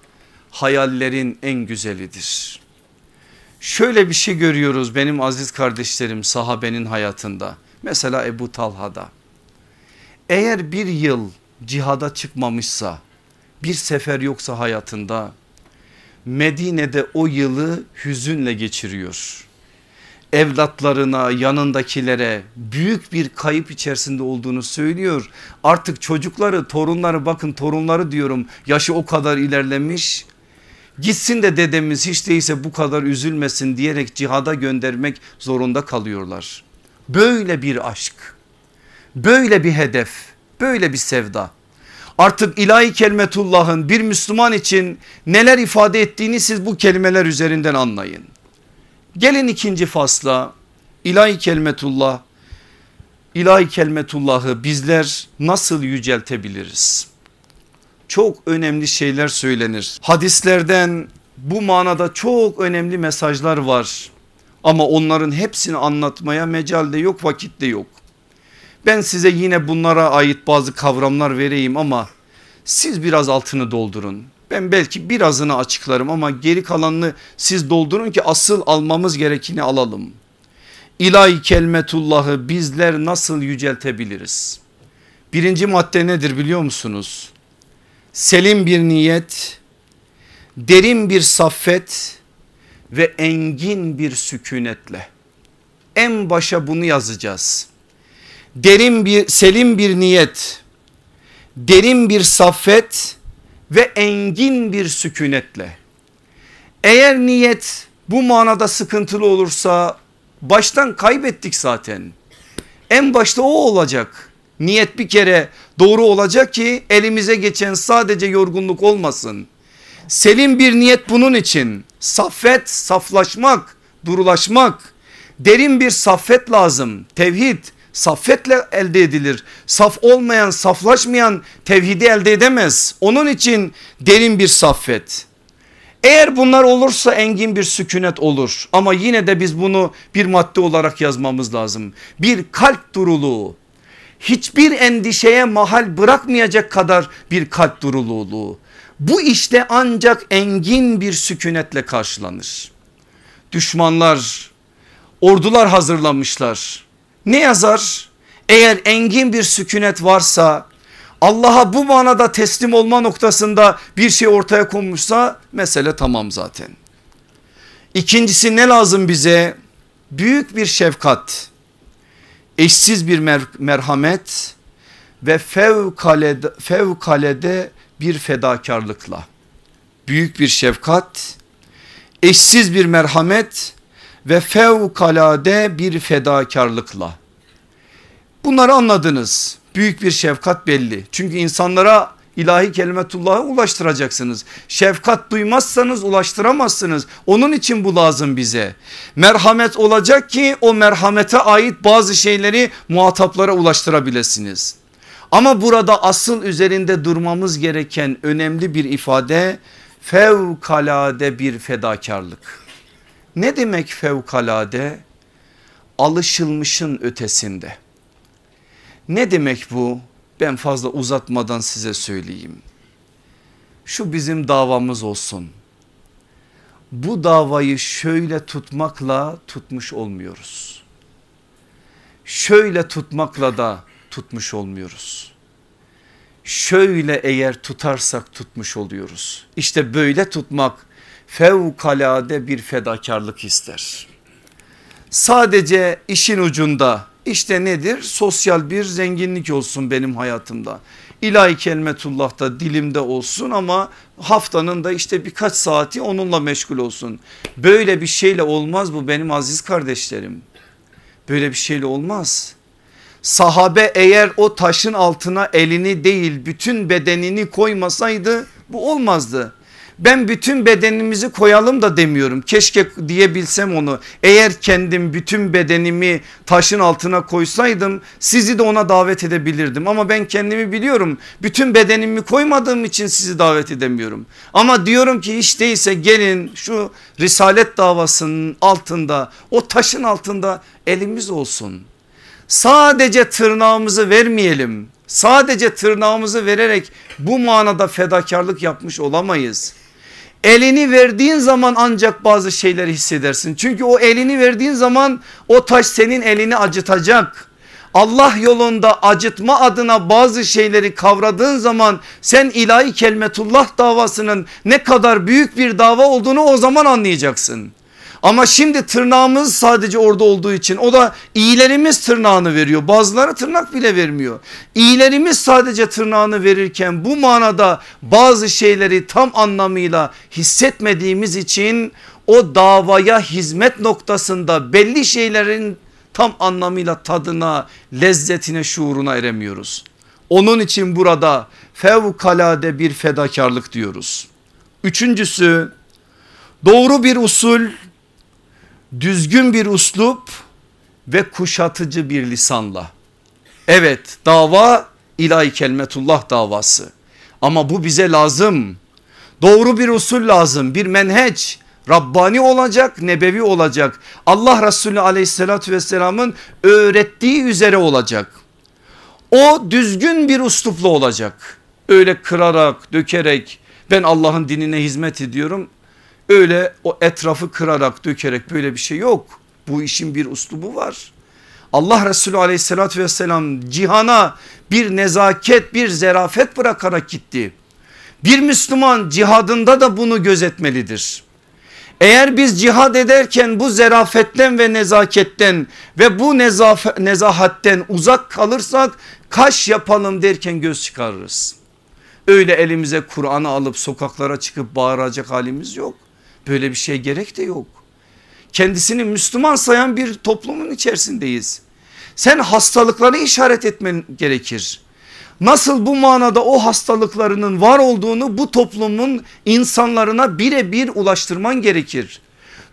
hayallerin en güzelidir. Şöyle bir şey görüyoruz benim aziz kardeşlerim sahabenin hayatında. Mesela Ebu Talha'da. Eğer bir yıl cihada çıkmamışsa bir sefer yoksa hayatında Medine'de o yılı hüzünle geçiriyor. Evlatlarına yanındakilere büyük bir kayıp içerisinde olduğunu söylüyor. Artık çocukları torunları bakın torunları diyorum yaşı o kadar ilerlemiş. Gitsin de dedemiz hiç değilse bu kadar üzülmesin diyerek cihada göndermek zorunda kalıyorlar. Böyle bir aşk, böyle bir hedef, böyle bir sevda. Artık ilahi kelimetullahın bir Müslüman için neler ifade ettiğini siz bu kelimeler üzerinden anlayın. Gelin ikinci fasla ilahi kelimetullah, ilahi kelimetullahı bizler nasıl yüceltebiliriz? Çok önemli şeyler söylenir. Hadislerden bu manada çok önemli mesajlar var. Ama onların hepsini anlatmaya mecal de yok vakit de yok. Ben size yine bunlara ait bazı kavramlar vereyim ama siz biraz altını doldurun. Ben belki birazını açıklarım ama geri kalanını siz doldurun ki asıl almamız gerekeni alalım. İlahi kelmetullahı bizler nasıl yüceltebiliriz? Birinci madde nedir biliyor musunuz? Selim bir niyet, derin bir saffet ve engin bir sükunetle. En başa bunu yazacağız. Derin bir selim bir niyet, derin bir saffet ve engin bir sükunetle. Eğer niyet bu manada sıkıntılı olursa baştan kaybettik zaten. En başta o olacak. Niyet bir kere doğru olacak ki elimize geçen sadece yorgunluk olmasın. Selim bir niyet bunun için. Saffet, saflaşmak, durulaşmak. Derin bir saffet lazım. Tevhid, saffetle elde edilir. Saf olmayan saflaşmayan tevhidi elde edemez. Onun için derin bir saffet. Eğer bunlar olursa engin bir sükunet olur ama yine de biz bunu bir madde olarak yazmamız lazım. Bir kalp duruluğu hiçbir endişeye mahal bırakmayacak kadar bir kalp duruluğu. Bu işte ancak engin bir sükunetle karşılanır. Düşmanlar ordular hazırlamışlar ne yazar? Eğer engin bir sükunet varsa Allah'a bu manada teslim olma noktasında bir şey ortaya konmuşsa mesele tamam zaten. İkincisi ne lazım bize? Büyük bir şefkat, eşsiz bir mer merhamet ve fevkalede, fevkalede bir fedakarlıkla. Büyük bir şefkat, eşsiz bir merhamet ve fevkalade bir fedakarlıkla. Bunları anladınız. Büyük bir şefkat belli. Çünkü insanlara ilahi kelimetullahı ulaştıracaksınız. Şefkat duymazsanız ulaştıramazsınız. Onun için bu lazım bize. Merhamet olacak ki o merhamete ait bazı şeyleri muhataplara ulaştırabilirsiniz. Ama burada asıl üzerinde durmamız gereken önemli bir ifade fevkalade bir fedakarlık. Ne demek fevkalade? Alışılmışın ötesinde. Ne demek bu? Ben fazla uzatmadan size söyleyeyim. Şu bizim davamız olsun. Bu davayı şöyle tutmakla tutmuş olmuyoruz. Şöyle tutmakla da tutmuş olmuyoruz. Şöyle eğer tutarsak tutmuş oluyoruz. İşte böyle tutmak fevkalade bir fedakarlık ister. Sadece işin ucunda işte nedir? Sosyal bir zenginlik olsun benim hayatımda. İlahi kelimetullah da dilimde olsun ama haftanın da işte birkaç saati onunla meşgul olsun. Böyle bir şeyle olmaz bu benim aziz kardeşlerim. Böyle bir şeyle olmaz. Sahabe eğer o taşın altına elini değil bütün bedenini koymasaydı bu olmazdı. Ben bütün bedenimizi koyalım da demiyorum. Keşke diyebilsem onu. Eğer kendim bütün bedenimi taşın altına koysaydım sizi de ona davet edebilirdim. Ama ben kendimi biliyorum. Bütün bedenimi koymadığım için sizi davet edemiyorum. Ama diyorum ki hiç değilse gelin şu risalet davasının altında o taşın altında elimiz olsun. Sadece tırnağımızı vermeyelim. Sadece tırnağımızı vererek bu manada fedakarlık yapmış olamayız. Elini verdiğin zaman ancak bazı şeyleri hissedersin. Çünkü o elini verdiğin zaman o taş senin elini acıtacak. Allah yolunda acıtma adına bazı şeyleri kavradığın zaman sen ilahi kelmetullah davasının ne kadar büyük bir dava olduğunu o zaman anlayacaksın. Ama şimdi tırnağımız sadece orada olduğu için o da iyilerimiz tırnağını veriyor. Bazıları tırnak bile vermiyor. İyilerimiz sadece tırnağını verirken bu manada bazı şeyleri tam anlamıyla hissetmediğimiz için o davaya hizmet noktasında belli şeylerin tam anlamıyla tadına, lezzetine, şuuruna eremiyoruz. Onun için burada fevkalade bir fedakarlık diyoruz. Üçüncüsü doğru bir usul düzgün bir uslup ve kuşatıcı bir lisanla. Evet dava ilahi kelmetullah davası ama bu bize lazım. Doğru bir usul lazım bir menheç Rabbani olacak nebevi olacak Allah Resulü aleyhissalatü vesselamın öğrettiği üzere olacak. O düzgün bir uslupla olacak öyle kırarak dökerek ben Allah'ın dinine hizmet ediyorum Öyle o etrafı kırarak dökerek böyle bir şey yok. Bu işin bir uslubu var. Allah Resulü aleyhissalatü vesselam cihana bir nezaket bir zerafet bırakarak gitti. Bir Müslüman cihadında da bunu gözetmelidir. Eğer biz cihad ederken bu zerafetten ve nezaketten ve bu nezahatten uzak kalırsak kaş yapalım derken göz çıkarırız. Öyle elimize Kur'an'ı alıp sokaklara çıkıp bağıracak halimiz yok. Böyle bir şey gerek de yok. Kendisini Müslüman sayan bir toplumun içerisindeyiz. Sen hastalıkları işaret etmen gerekir. Nasıl bu manada o hastalıklarının var olduğunu bu toplumun insanlarına birebir ulaştırman gerekir.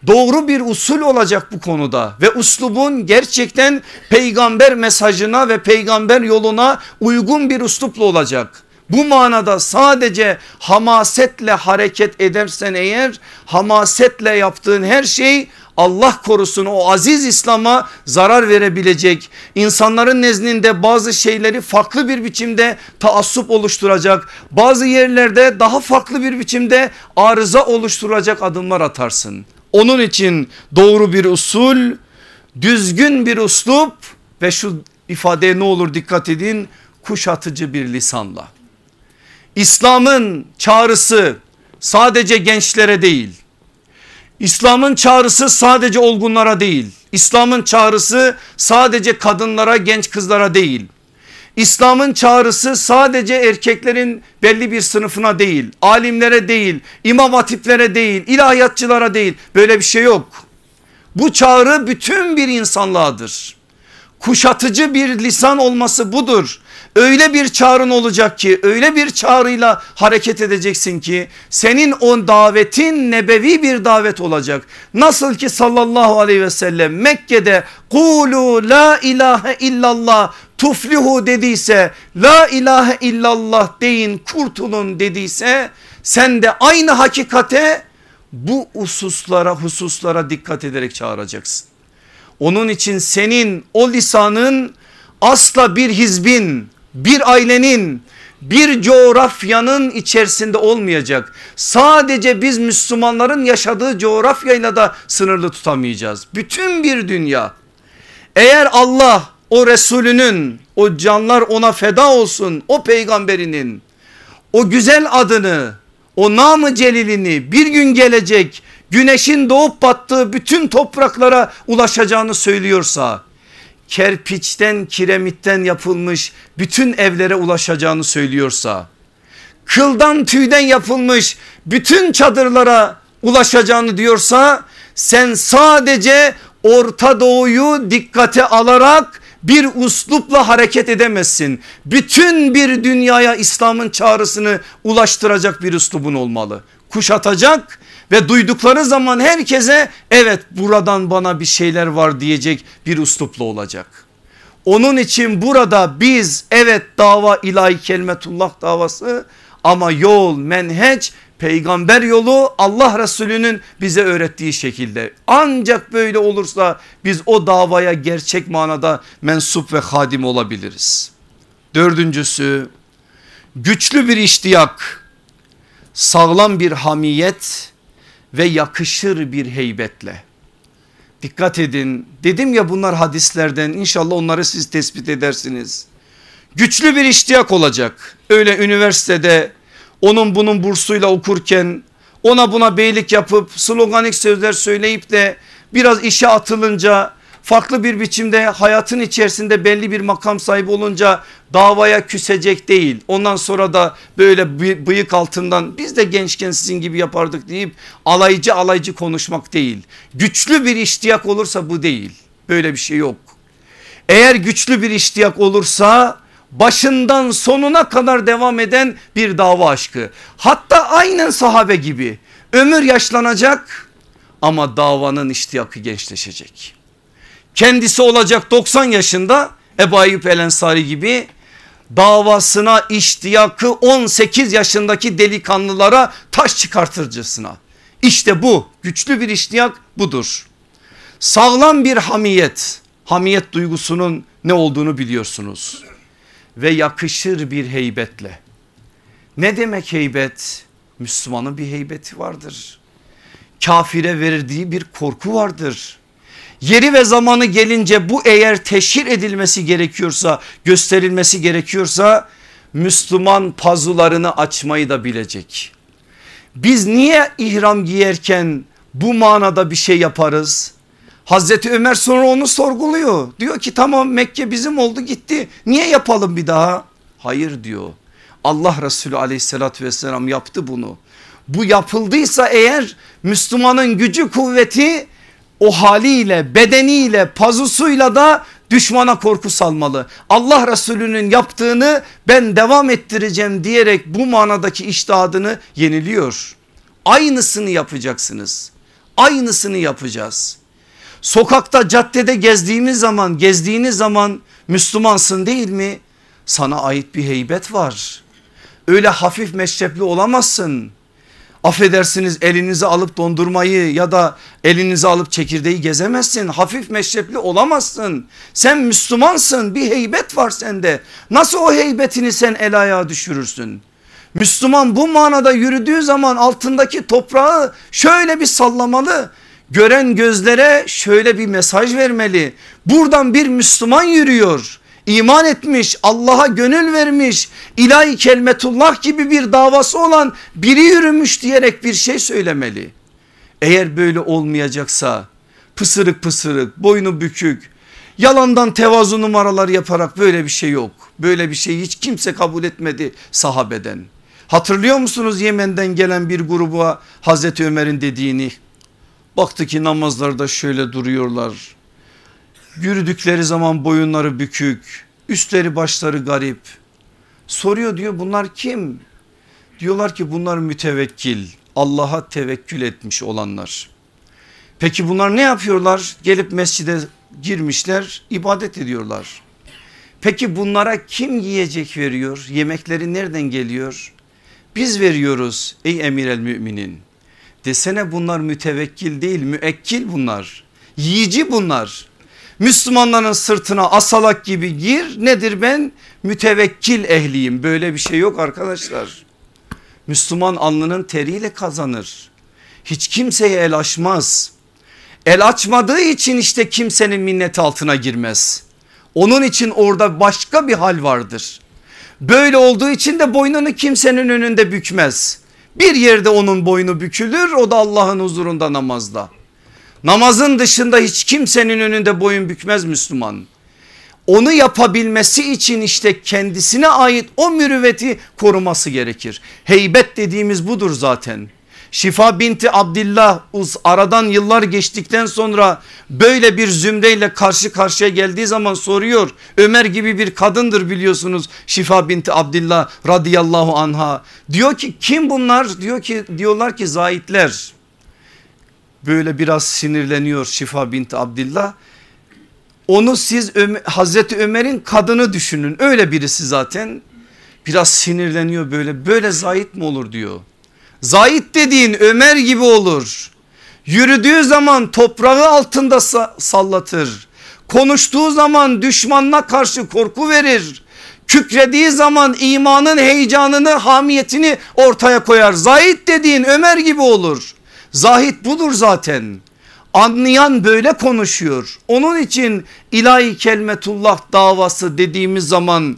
Doğru bir usul olacak bu konuda ve uslubun gerçekten peygamber mesajına ve peygamber yoluna uygun bir uslupla olacak. Bu manada sadece hamasetle hareket edersen eğer hamasetle yaptığın her şey Allah korusun o aziz İslam'a zarar verebilecek insanların nezdinde bazı şeyleri farklı bir biçimde taassup oluşturacak bazı yerlerde daha farklı bir biçimde arıza oluşturacak adımlar atarsın. Onun için doğru bir usul düzgün bir uslup ve şu ifadeye ne olur dikkat edin kuşatıcı bir lisanla. İslam'ın çağrısı sadece gençlere değil. İslam'ın çağrısı sadece olgunlara değil. İslam'ın çağrısı sadece kadınlara genç kızlara değil. İslam'ın çağrısı sadece erkeklerin belli bir sınıfına değil, alimlere değil, imam hatiplere değil, ilahiyatçılara değil böyle bir şey yok. Bu çağrı bütün bir insanlığadır. Kuşatıcı bir lisan olması budur öyle bir çağrın olacak ki öyle bir çağrıyla hareket edeceksin ki senin o davetin nebevi bir davet olacak. Nasıl ki sallallahu aleyhi ve sellem Mekke'de kulu la ilahe illallah tuflihu dediyse la ilahe illallah deyin kurtulun dediyse sen de aynı hakikate bu hususlara hususlara dikkat ederek çağıracaksın. Onun için senin o lisanın asla bir hizbin bir ailenin bir coğrafyanın içerisinde olmayacak. Sadece biz Müslümanların yaşadığı coğrafyayla da sınırlı tutamayacağız. Bütün bir dünya eğer Allah o Resulünün o canlar ona feda olsun o peygamberinin o güzel adını o namı celilini bir gün gelecek güneşin doğup battığı bütün topraklara ulaşacağını söylüyorsa kerpiçten kiremitten yapılmış bütün evlere ulaşacağını söylüyorsa kıldan tüyden yapılmış bütün çadırlara ulaşacağını diyorsa sen sadece Orta Doğu'yu dikkate alarak bir uslupla hareket edemezsin. Bütün bir dünyaya İslam'ın çağrısını ulaştıracak bir uslubun olmalı. kuşatacak ve duydukları zaman herkese evet buradan bana bir şeyler var diyecek bir usluplu olacak. Onun için burada biz evet dava ilahi kelimetullah davası ama yol menheç peygamber yolu Allah Resulü'nün bize öğrettiği şekilde ancak böyle olursa biz o davaya gerçek manada mensup ve hadim olabiliriz. Dördüncüsü güçlü bir iştiyak sağlam bir hamiyet ve yakışır bir heybetle. Dikkat edin dedim ya bunlar hadislerden inşallah onları siz tespit edersiniz. Güçlü bir iştiyak olacak öyle üniversitede onun bunun bursuyla okurken ona buna beylik yapıp sloganik sözler söyleyip de biraz işe atılınca farklı bir biçimde hayatın içerisinde belli bir makam sahibi olunca davaya küsecek değil. Ondan sonra da böyle bıyık altından biz de gençken sizin gibi yapardık deyip alaycı alaycı konuşmak değil. Güçlü bir iştiyak olursa bu değil. Böyle bir şey yok. Eğer güçlü bir iştiyak olursa başından sonuna kadar devam eden bir dava aşkı. Hatta aynen sahabe gibi ömür yaşlanacak ama davanın iştiyakı gençleşecek. Kendisi olacak 90 yaşında Ebu Ayyub El Ensari gibi davasına iştiyakı 18 yaşındaki delikanlılara taş çıkartırcısına. İşte bu güçlü bir iştiyak budur. Sağlam bir hamiyet, hamiyet duygusunun ne olduğunu biliyorsunuz ve yakışır bir heybetle. Ne demek heybet? Müslümanın bir heybeti vardır. Kafire verdiği bir korku vardır. Yeri ve zamanı gelince bu eğer teşhir edilmesi gerekiyorsa gösterilmesi gerekiyorsa Müslüman pazularını açmayı da bilecek. Biz niye ihram giyerken bu manada bir şey yaparız? Hazreti Ömer sonra onu sorguluyor. Diyor ki tamam Mekke bizim oldu gitti. Niye yapalım bir daha? Hayır diyor. Allah Resulü aleyhissalatü vesselam yaptı bunu. Bu yapıldıysa eğer Müslümanın gücü kuvveti o haliyle bedeniyle pazusuyla da düşmana korku salmalı. Allah Resulü'nün yaptığını ben devam ettireceğim diyerek bu manadaki iştihadını yeniliyor. Aynısını yapacaksınız. Aynısını yapacağız. Sokakta caddede gezdiğimiz zaman gezdiğiniz zaman Müslümansın değil mi? Sana ait bir heybet var. Öyle hafif meşrepli olamazsın. Affedersiniz elinize alıp dondurmayı ya da elinize alıp çekirdeği gezemezsin. Hafif meşrepli olamazsın. Sen Müslümansın bir heybet var sende. Nasıl o heybetini sen el ayağa düşürürsün? Müslüman bu manada yürüdüğü zaman altındaki toprağı şöyle bir sallamalı gören gözlere şöyle bir mesaj vermeli. Buradan bir Müslüman yürüyor. İman etmiş, Allah'a gönül vermiş, ilahi kelmetullah gibi bir davası olan biri yürümüş diyerek bir şey söylemeli. Eğer böyle olmayacaksa pısırık pısırık, boynu bükük, yalandan tevazu numaralar yaparak böyle bir şey yok. Böyle bir şey hiç kimse kabul etmedi sahabeden. Hatırlıyor musunuz Yemen'den gelen bir gruba Hazreti Ömer'in dediğini? Baktı ki namazlarda şöyle duruyorlar. Yürüdükleri zaman boyunları bükük, üstleri başları garip. Soruyor diyor bunlar kim? Diyorlar ki bunlar mütevekkil, Allah'a tevekkül etmiş olanlar. Peki bunlar ne yapıyorlar? Gelip mescide girmişler, ibadet ediyorlar. Peki bunlara kim yiyecek veriyor? Yemekleri nereden geliyor? Biz veriyoruz ey emir el müminin. Desene bunlar mütevekkil değil müekkil bunlar. Yiyici bunlar. Müslümanların sırtına asalak gibi gir nedir ben mütevekkil ehliyim böyle bir şey yok arkadaşlar. Müslüman alnının teriyle kazanır. Hiç kimseye el açmaz. El açmadığı için işte kimsenin minnet altına girmez. Onun için orada başka bir hal vardır. Böyle olduğu için de boynunu kimsenin önünde bükmez. Bir yerde onun boynu bükülür o da Allah'ın huzurunda namazda. Namazın dışında hiç kimsenin önünde boyun bükmez Müslüman. Onu yapabilmesi için işte kendisine ait o mürüvveti koruması gerekir. Heybet dediğimiz budur zaten. Şifa binti Abdillah aradan yıllar geçtikten sonra böyle bir zümreyle karşı karşıya geldiği zaman soruyor. Ömer gibi bir kadındır biliyorsunuz Şifa binti Abdillah radıyallahu anha. Diyor ki kim bunlar? Diyor ki diyorlar ki zahitler. Böyle biraz sinirleniyor Şifa binti Abdillah. Onu siz Ömer, Hazreti Ömer'in kadını düşünün öyle birisi zaten. Biraz sinirleniyor böyle böyle zahit mi olur diyor. Zahit dediğin Ömer gibi olur. Yürüdüğü zaman toprağı altında sallatır. Konuştuğu zaman düşmanına karşı korku verir. Kükrediği zaman imanın heyecanını hamiyetini ortaya koyar. Zahit dediğin Ömer gibi olur. Zahit budur zaten. Anlayan böyle konuşuyor. Onun için ilahi kelmetullah davası dediğimiz zaman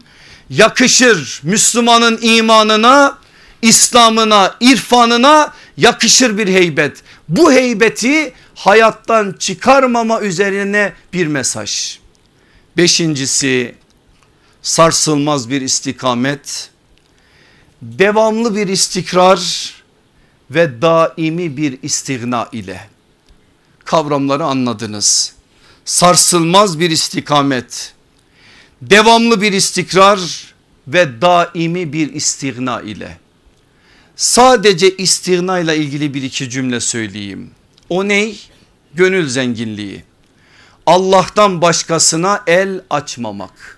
yakışır Müslümanın imanına İslam'ına, irfanına yakışır bir heybet. Bu heybeti hayattan çıkarmama üzerine bir mesaj. Beşincisi sarsılmaz bir istikamet, devamlı bir istikrar ve daimi bir istigna ile kavramları anladınız. Sarsılmaz bir istikamet, devamlı bir istikrar ve daimi bir istigna ile Sadece istirna ile ilgili bir iki cümle söyleyeyim. O ney? Gönül zenginliği. Allah'tan başkasına el açmamak.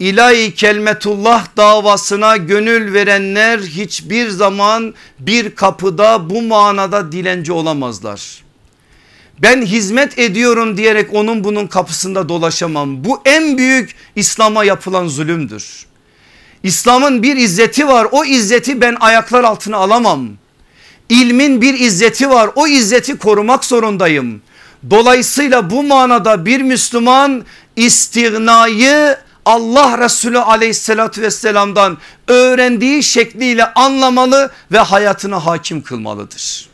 İlahi kelmetullah davasına gönül verenler hiçbir zaman bir kapıda bu manada dilenci olamazlar. Ben hizmet ediyorum diyerek onun bunun kapısında dolaşamam. Bu en büyük İslam'a yapılan zulümdür. İslam'ın bir izzeti var o izzeti ben ayaklar altına alamam. İlmin bir izzeti var o izzeti korumak zorundayım. Dolayısıyla bu manada bir Müslüman istirnayı Allah Resulü aleyhissalatü vesselamdan öğrendiği şekliyle anlamalı ve hayatına hakim kılmalıdır.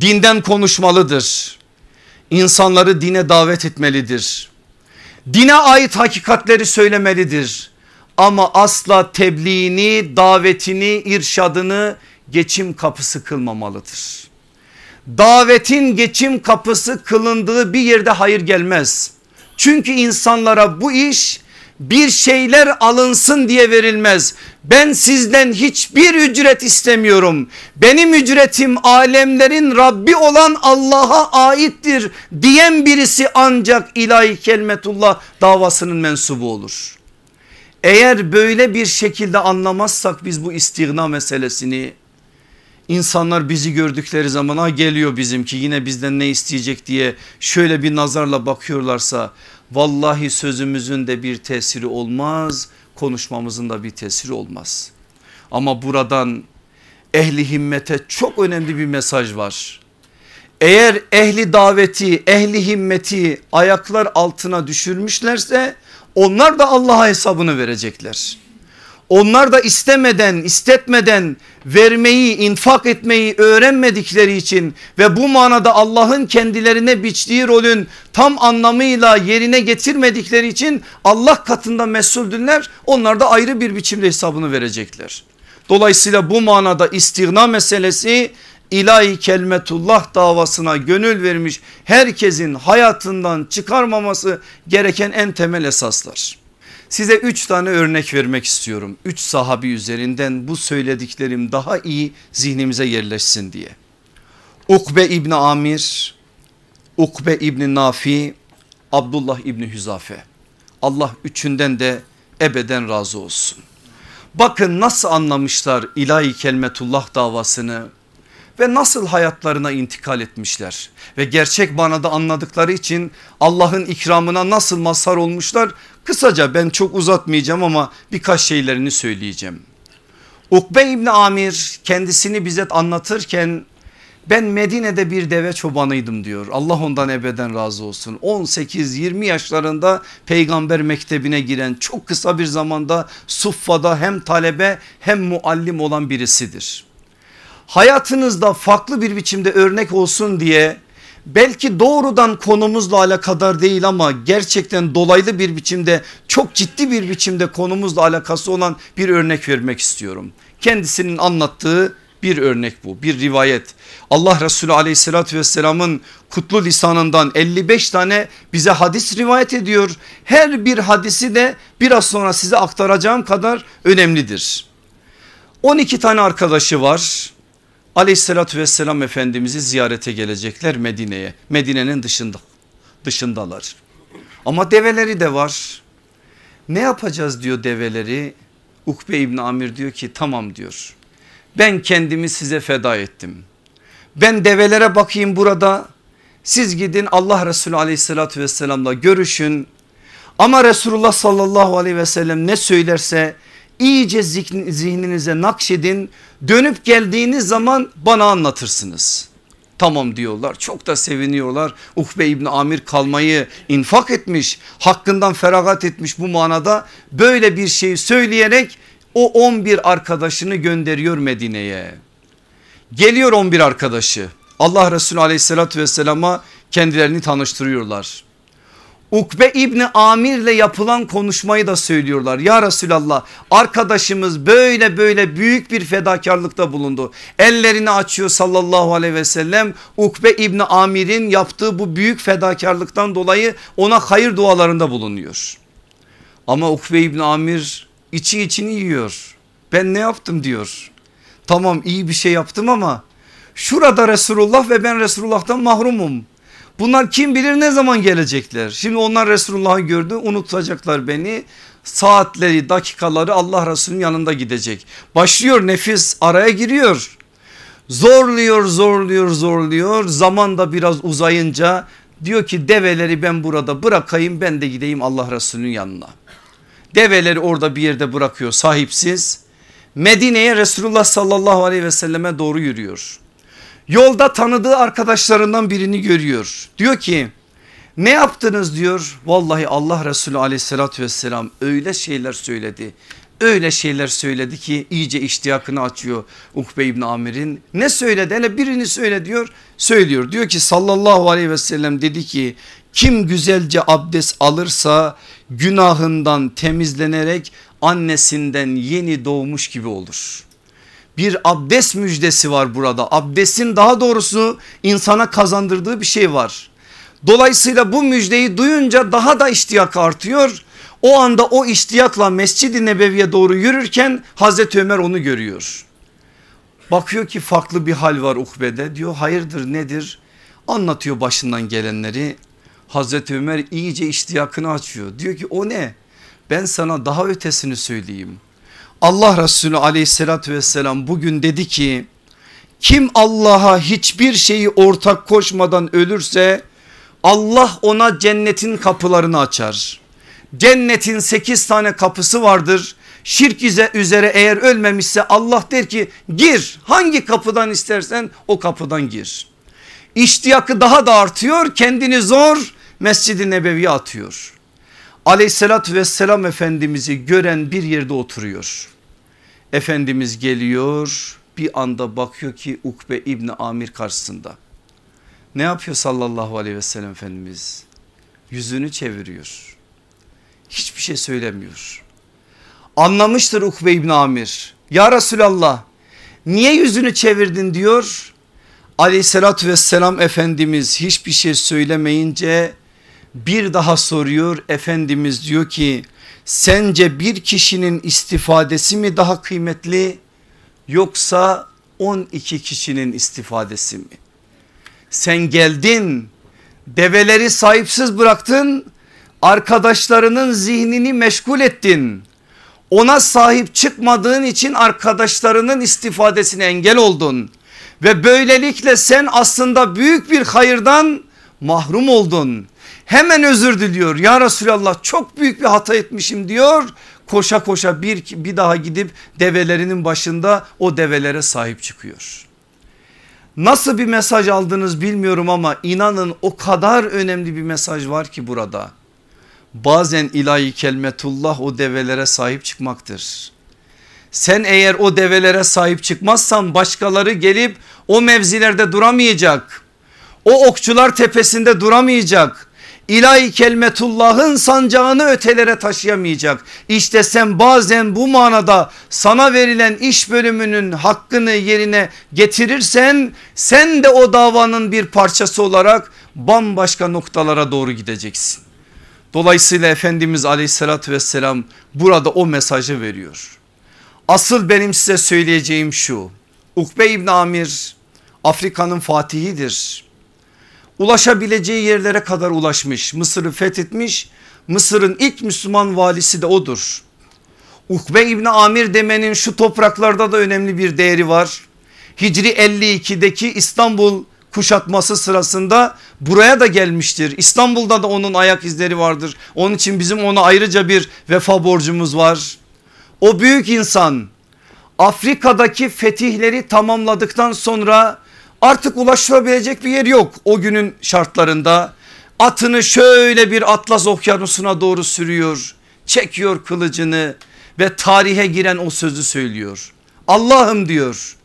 Dinden konuşmalıdır. İnsanları dine davet etmelidir. Dine ait hakikatleri söylemelidir ama asla tebliğini, davetini, irşadını geçim kapısı kılmamalıdır. Davetin geçim kapısı kılındığı bir yerde hayır gelmez. Çünkü insanlara bu iş bir şeyler alınsın diye verilmez. Ben sizden hiçbir ücret istemiyorum. Benim ücretim alemlerin Rabbi olan Allah'a aittir diyen birisi ancak ilahi kelmetullah davasının mensubu olur. Eğer böyle bir şekilde anlamazsak biz bu istigna meselesini insanlar bizi gördükleri zaman ha geliyor bizimki yine bizden ne isteyecek diye şöyle bir nazarla bakıyorlarsa vallahi sözümüzün de bir tesiri olmaz konuşmamızın da bir tesiri olmaz. Ama buradan ehli himmete çok önemli bir mesaj var. Eğer ehli daveti ehli himmeti ayaklar altına düşürmüşlerse onlar da Allah'a hesabını verecekler. Onlar da istemeden istetmeden vermeyi infak etmeyi öğrenmedikleri için ve bu manada Allah'ın kendilerine biçtiği rolün tam anlamıyla yerine getirmedikleri için Allah katında mesuldürler onlar da ayrı bir biçimde hesabını verecekler. Dolayısıyla bu manada istigna meselesi ilahi kelmetullah davasına gönül vermiş herkesin hayatından çıkarmaması gereken en temel esaslar. Size üç tane örnek vermek istiyorum. Üç sahabi üzerinden bu söylediklerim daha iyi zihnimize yerleşsin diye. Ukbe İbni Amir, Ukbe İbni Nafi, Abdullah İbni Hüzafe. Allah üçünden de ebeden razı olsun. Bakın nasıl anlamışlar ilahi kelmetullah davasını ve nasıl hayatlarına intikal etmişler ve gerçek manada anladıkları için Allah'ın ikramına nasıl mazhar olmuşlar kısaca ben çok uzatmayacağım ama birkaç şeylerini söyleyeceğim. Ukbe İbni Amir kendisini bize anlatırken ben Medine'de bir deve çobanıydım diyor. Allah ondan ebeden razı olsun. 18-20 yaşlarında peygamber mektebine giren çok kısa bir zamanda Suffa'da hem talebe hem muallim olan birisidir hayatınızda farklı bir biçimde örnek olsun diye belki doğrudan konumuzla alakadar değil ama gerçekten dolaylı bir biçimde çok ciddi bir biçimde konumuzla alakası olan bir örnek vermek istiyorum. Kendisinin anlattığı Bir örnek bu bir rivayet. Allah Resulü aleyhissalatü vesselamın kutlu lisanından 55 tane bize hadis rivayet ediyor. Her bir hadisi de biraz sonra size aktaracağım kadar önemlidir. 12 tane arkadaşı var. Aleyhissalatü vesselam Efendimiz'i ziyarete gelecekler Medine'ye. Medine'nin dışında, dışındalar. Ama develeri de var. Ne yapacağız diyor develeri. Ukbe İbni Amir diyor ki tamam diyor. Ben kendimi size feda ettim. Ben develere bakayım burada. Siz gidin Allah Resulü aleyhissalatü vesselamla görüşün. Ama Resulullah sallallahu aleyhi ve sellem ne söylerse iyice zihninize nakşedin. Dönüp geldiğiniz zaman bana anlatırsınız. Tamam diyorlar çok da seviniyorlar. Ukbe İbni Amir kalmayı infak etmiş hakkından feragat etmiş bu manada böyle bir şey söyleyerek o 11 arkadaşını gönderiyor Medine'ye. Geliyor 11 arkadaşı Allah Resulü aleyhissalatü vesselama kendilerini tanıştırıyorlar. Ukbe İbni Amir'le yapılan konuşmayı da söylüyorlar. Ya Resulallah arkadaşımız böyle böyle büyük bir fedakarlıkta bulundu. Ellerini açıyor sallallahu aleyhi ve sellem. Ukbe İbni Amir'in yaptığı bu büyük fedakarlıktan dolayı ona hayır dualarında bulunuyor. Ama Ukbe İbni Amir içi içini yiyor. Ben ne yaptım diyor. Tamam iyi bir şey yaptım ama şurada Resulullah ve ben Resulullah'tan mahrumum. Bunlar kim bilir ne zaman gelecekler. Şimdi onlar Resulullah'ı gördü unutacaklar beni. Saatleri dakikaları Allah Resulü'nün yanında gidecek. Başlıyor nefis araya giriyor. Zorluyor zorluyor zorluyor zaman da biraz uzayınca diyor ki develeri ben burada bırakayım ben de gideyim Allah Resulü'nün yanına. Develeri orada bir yerde bırakıyor sahipsiz. Medine'ye Resulullah sallallahu aleyhi ve selleme doğru yürüyor. Yolda tanıdığı arkadaşlarından birini görüyor. Diyor ki ne yaptınız diyor. Vallahi Allah Resulü aleyhissalatü vesselam öyle şeyler söyledi. Öyle şeyler söyledi ki iyice iştiyakını açıyor Ukbe İbni Amir'in. Ne söyledi hele birini söyle diyor. Söylüyor diyor ki sallallahu aleyhi ve sellem dedi ki kim güzelce abdest alırsa günahından temizlenerek annesinden yeni doğmuş gibi olur bir abdest müjdesi var burada. Abdestin daha doğrusu insana kazandırdığı bir şey var. Dolayısıyla bu müjdeyi duyunca daha da iştiyak artıyor. O anda o iştiyakla Mescid-i Nebevi'ye doğru yürürken Hazreti Ömer onu görüyor. Bakıyor ki farklı bir hal var Ukbe'de diyor hayırdır nedir? Anlatıyor başından gelenleri. Hazreti Ömer iyice iştiyakını açıyor. Diyor ki o ne? Ben sana daha ötesini söyleyeyim. Allah Resulü aleyhissalatü vesselam bugün dedi ki kim Allah'a hiçbir şeyi ortak koşmadan ölürse Allah ona cennetin kapılarını açar. Cennetin sekiz tane kapısı vardır. Şirk üzere eğer ölmemişse Allah der ki gir hangi kapıdan istersen o kapıdan gir. İştiyakı daha da artıyor kendini zor Mescid-i Nebevi'ye atıyor. Aleyhissalatü vesselam Efendimiz'i gören bir yerde oturuyor. Efendimiz geliyor bir anda bakıyor ki Ukbe İbni Amir karşısında. Ne yapıyor sallallahu aleyhi ve sellem Efendimiz? Yüzünü çeviriyor. Hiçbir şey söylemiyor. Anlamıştır Ukbe İbni Amir. Ya Resulallah niye yüzünü çevirdin diyor. Aleyhissalatü vesselam Efendimiz hiçbir şey söylemeyince bir daha soruyor. Efendimiz diyor ki sence bir kişinin istifadesi mi daha kıymetli yoksa 12 kişinin istifadesi mi? Sen geldin develeri sahipsiz bıraktın arkadaşlarının zihnini meşgul ettin. Ona sahip çıkmadığın için arkadaşlarının istifadesine engel oldun. Ve böylelikle sen aslında büyük bir hayırdan mahrum oldun. Hemen özür diliyor ya Resulallah çok büyük bir hata etmişim diyor. Koşa koşa bir, bir daha gidip develerinin başında o develere sahip çıkıyor. Nasıl bir mesaj aldınız bilmiyorum ama inanın o kadar önemli bir mesaj var ki burada. Bazen ilahi kelmetullah o develere sahip çıkmaktır. Sen eğer o develere sahip çıkmazsan başkaları gelip o mevzilerde duramayacak. O okçular tepesinde duramayacak ilahi kelmetullahın sancağını ötelere taşıyamayacak. İşte sen bazen bu manada sana verilen iş bölümünün hakkını yerine getirirsen sen de o davanın bir parçası olarak bambaşka noktalara doğru gideceksin. Dolayısıyla Efendimiz aleyhissalatü vesselam burada o mesajı veriyor. Asıl benim size söyleyeceğim şu. Ukbe İbni Amir Afrika'nın fatihidir. Ulaşabileceği yerlere kadar ulaşmış. Mısır'ı fethetmiş. Mısır'ın ilk Müslüman valisi de odur. Ukbe İbni Amir demenin şu topraklarda da önemli bir değeri var. Hicri 52'deki İstanbul kuşatması sırasında buraya da gelmiştir. İstanbul'da da onun ayak izleri vardır. Onun için bizim ona ayrıca bir vefa borcumuz var. O büyük insan Afrika'daki fetihleri tamamladıktan sonra artık ulaşılabilecek bir yer yok o günün şartlarında. Atını şöyle bir Atlas okyanusuna doğru sürüyor. Çekiyor kılıcını ve tarihe giren o sözü söylüyor. Allah'ım diyor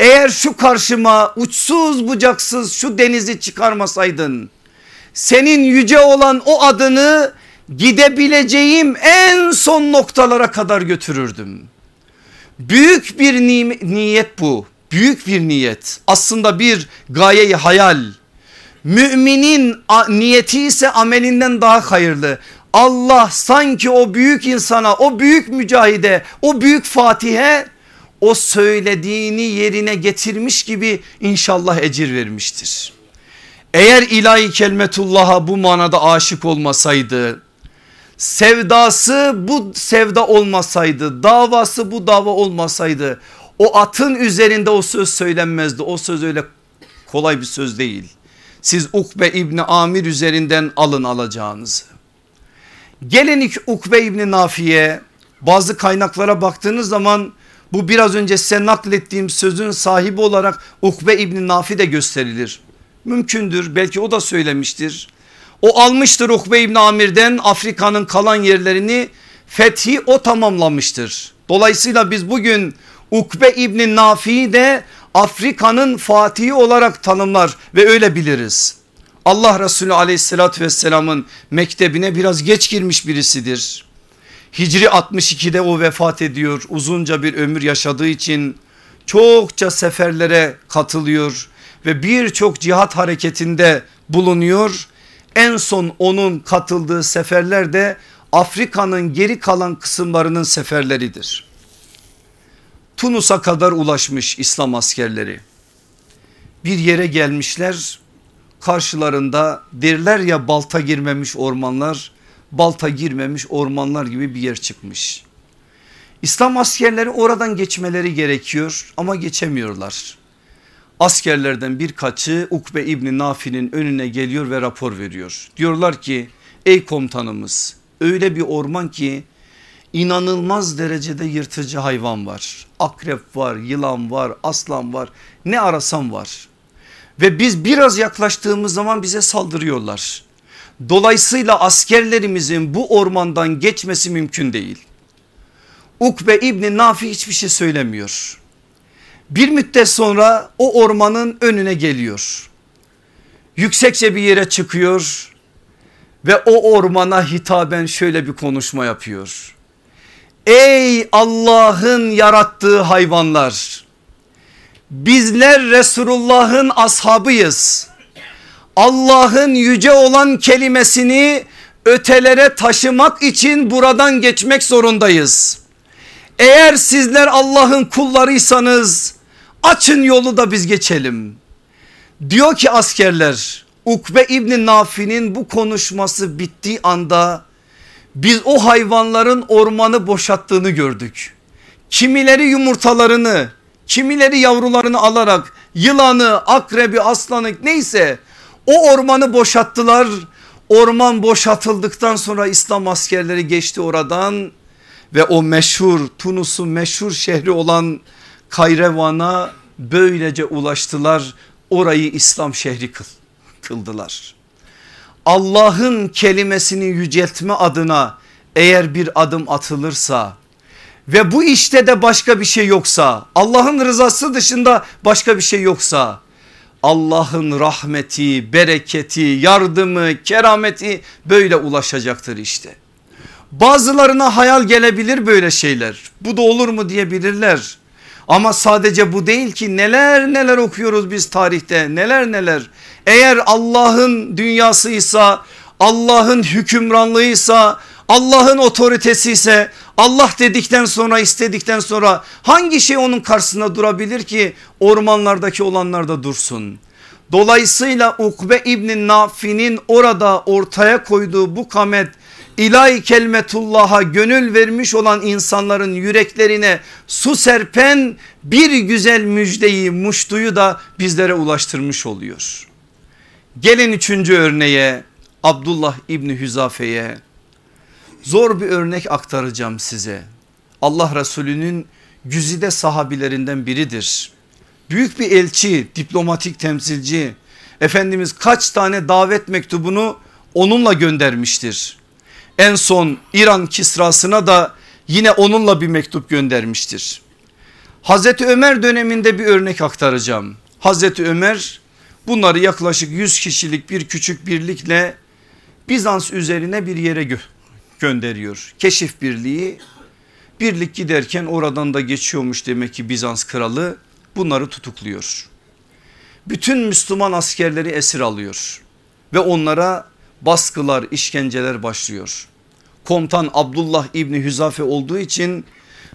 eğer şu karşıma uçsuz bucaksız şu denizi çıkarmasaydın senin yüce olan o adını gidebileceğim en son noktalara kadar götürürdüm. Büyük bir niyet bu. Büyük bir niyet. Aslında bir gayeyi hayal. Müminin niyeti ise amelinden daha hayırlı. Allah sanki o büyük insana, o büyük mücahide, o büyük fatihe o söylediğini yerine getirmiş gibi inşallah ecir vermiştir. Eğer ilahi kelmetullah'a bu manada aşık olmasaydı sevdası bu sevda olmasaydı davası bu dava olmasaydı o atın üzerinde o söz söylenmezdi o söz öyle kolay bir söz değil. Siz Ukbe İbni Amir üzerinden alın alacağınızı. Gelin Ukbe İbni Nafiye bazı kaynaklara baktığınız zaman bu biraz önce size naklettiğim sözün sahibi olarak Ukbe İbni Nafi de gösterilir. Mümkündür belki o da söylemiştir. O almıştır Ukbe İbni Amir'den Afrika'nın kalan yerlerini fethi o tamamlamıştır. Dolayısıyla biz bugün Ukbe İbni Nafi'yi de Afrika'nın fatihi olarak tanımlar ve öyle biliriz. Allah Resulü aleyhissalatü vesselamın mektebine biraz geç girmiş birisidir. Hicri 62'de o vefat ediyor uzunca bir ömür yaşadığı için çokça seferlere katılıyor ve birçok cihat hareketinde bulunuyor. En son onun katıldığı seferler de Afrika'nın geri kalan kısımlarının seferleridir. Tunus'a kadar ulaşmış İslam askerleri. Bir yere gelmişler karşılarında derler ya balta girmemiş ormanlar balta girmemiş ormanlar gibi bir yer çıkmış. İslam askerleri oradan geçmeleri gerekiyor ama geçemiyorlar. Askerlerden birkaçı Ukbe İbni Nafi'nin önüne geliyor ve rapor veriyor. Diyorlar ki ey komutanımız öyle bir orman ki inanılmaz derecede yırtıcı hayvan var. Akrep var, yılan var, aslan var ne arasam var. Ve biz biraz yaklaştığımız zaman bize saldırıyorlar. Dolayısıyla askerlerimizin bu ormandan geçmesi mümkün değil. Ukbe İbni Nafi hiçbir şey söylemiyor. Bir müddet sonra o ormanın önüne geliyor. Yüksekçe bir yere çıkıyor ve o ormana hitaben şöyle bir konuşma yapıyor. Ey Allah'ın yarattığı hayvanlar bizler Resulullah'ın ashabıyız. Allah'ın yüce olan kelimesini ötelere taşımak için buradan geçmek zorundayız. Eğer sizler Allah'ın kullarıysanız açın yolu da biz geçelim. Diyor ki askerler Ukbe İbni Nafi'nin bu konuşması bittiği anda biz o hayvanların ormanı boşalttığını gördük. Kimileri yumurtalarını kimileri yavrularını alarak yılanı akrebi aslanı neyse o ormanı boşalttılar. Orman boşaltıldıktan sonra İslam askerleri geçti oradan ve o meşhur Tunus'un meşhur şehri olan Kayrevan'a böylece ulaştılar. Orayı İslam şehri kıl, kıldılar. Allah'ın kelimesini yüceltme adına eğer bir adım atılırsa ve bu işte de başka bir şey yoksa Allah'ın rızası dışında başka bir şey yoksa Allah'ın rahmeti, bereketi, yardımı, kerameti böyle ulaşacaktır işte. Bazılarına hayal gelebilir böyle şeyler. Bu da olur mu diyebilirler. Ama sadece bu değil ki neler neler okuyoruz biz tarihte neler neler. Eğer Allah'ın dünyasıysa Allah'ın hükümranlığıysa Allah'ın otoritesi ise Allah dedikten sonra istedikten sonra hangi şey onun karşısında durabilir ki ormanlardaki olanlar da dursun. Dolayısıyla Ukbe İbni Nafi'nin orada ortaya koyduğu bu kamet ilahi kelmetullah'a gönül vermiş olan insanların yüreklerine su serpen bir güzel müjdeyi muştuyu da bizlere ulaştırmış oluyor. Gelin üçüncü örneğe Abdullah İbni Hüzafe'ye zor bir örnek aktaracağım size. Allah Resulü'nün güzide sahabilerinden biridir. Büyük bir elçi, diplomatik temsilci. Efendimiz kaç tane davet mektubunu onunla göndermiştir. En son İran Kisrasına da yine onunla bir mektup göndermiştir. Hazreti Ömer döneminde bir örnek aktaracağım. Hazreti Ömer bunları yaklaşık 100 kişilik bir küçük birlikle Bizans üzerine bir yere gö gönderiyor. Keşif birliği birlik giderken oradan da geçiyormuş demek ki Bizans kralı bunları tutukluyor. Bütün Müslüman askerleri esir alıyor ve onlara baskılar işkenceler başlıyor. Komutan Abdullah İbni Hüzafe olduğu için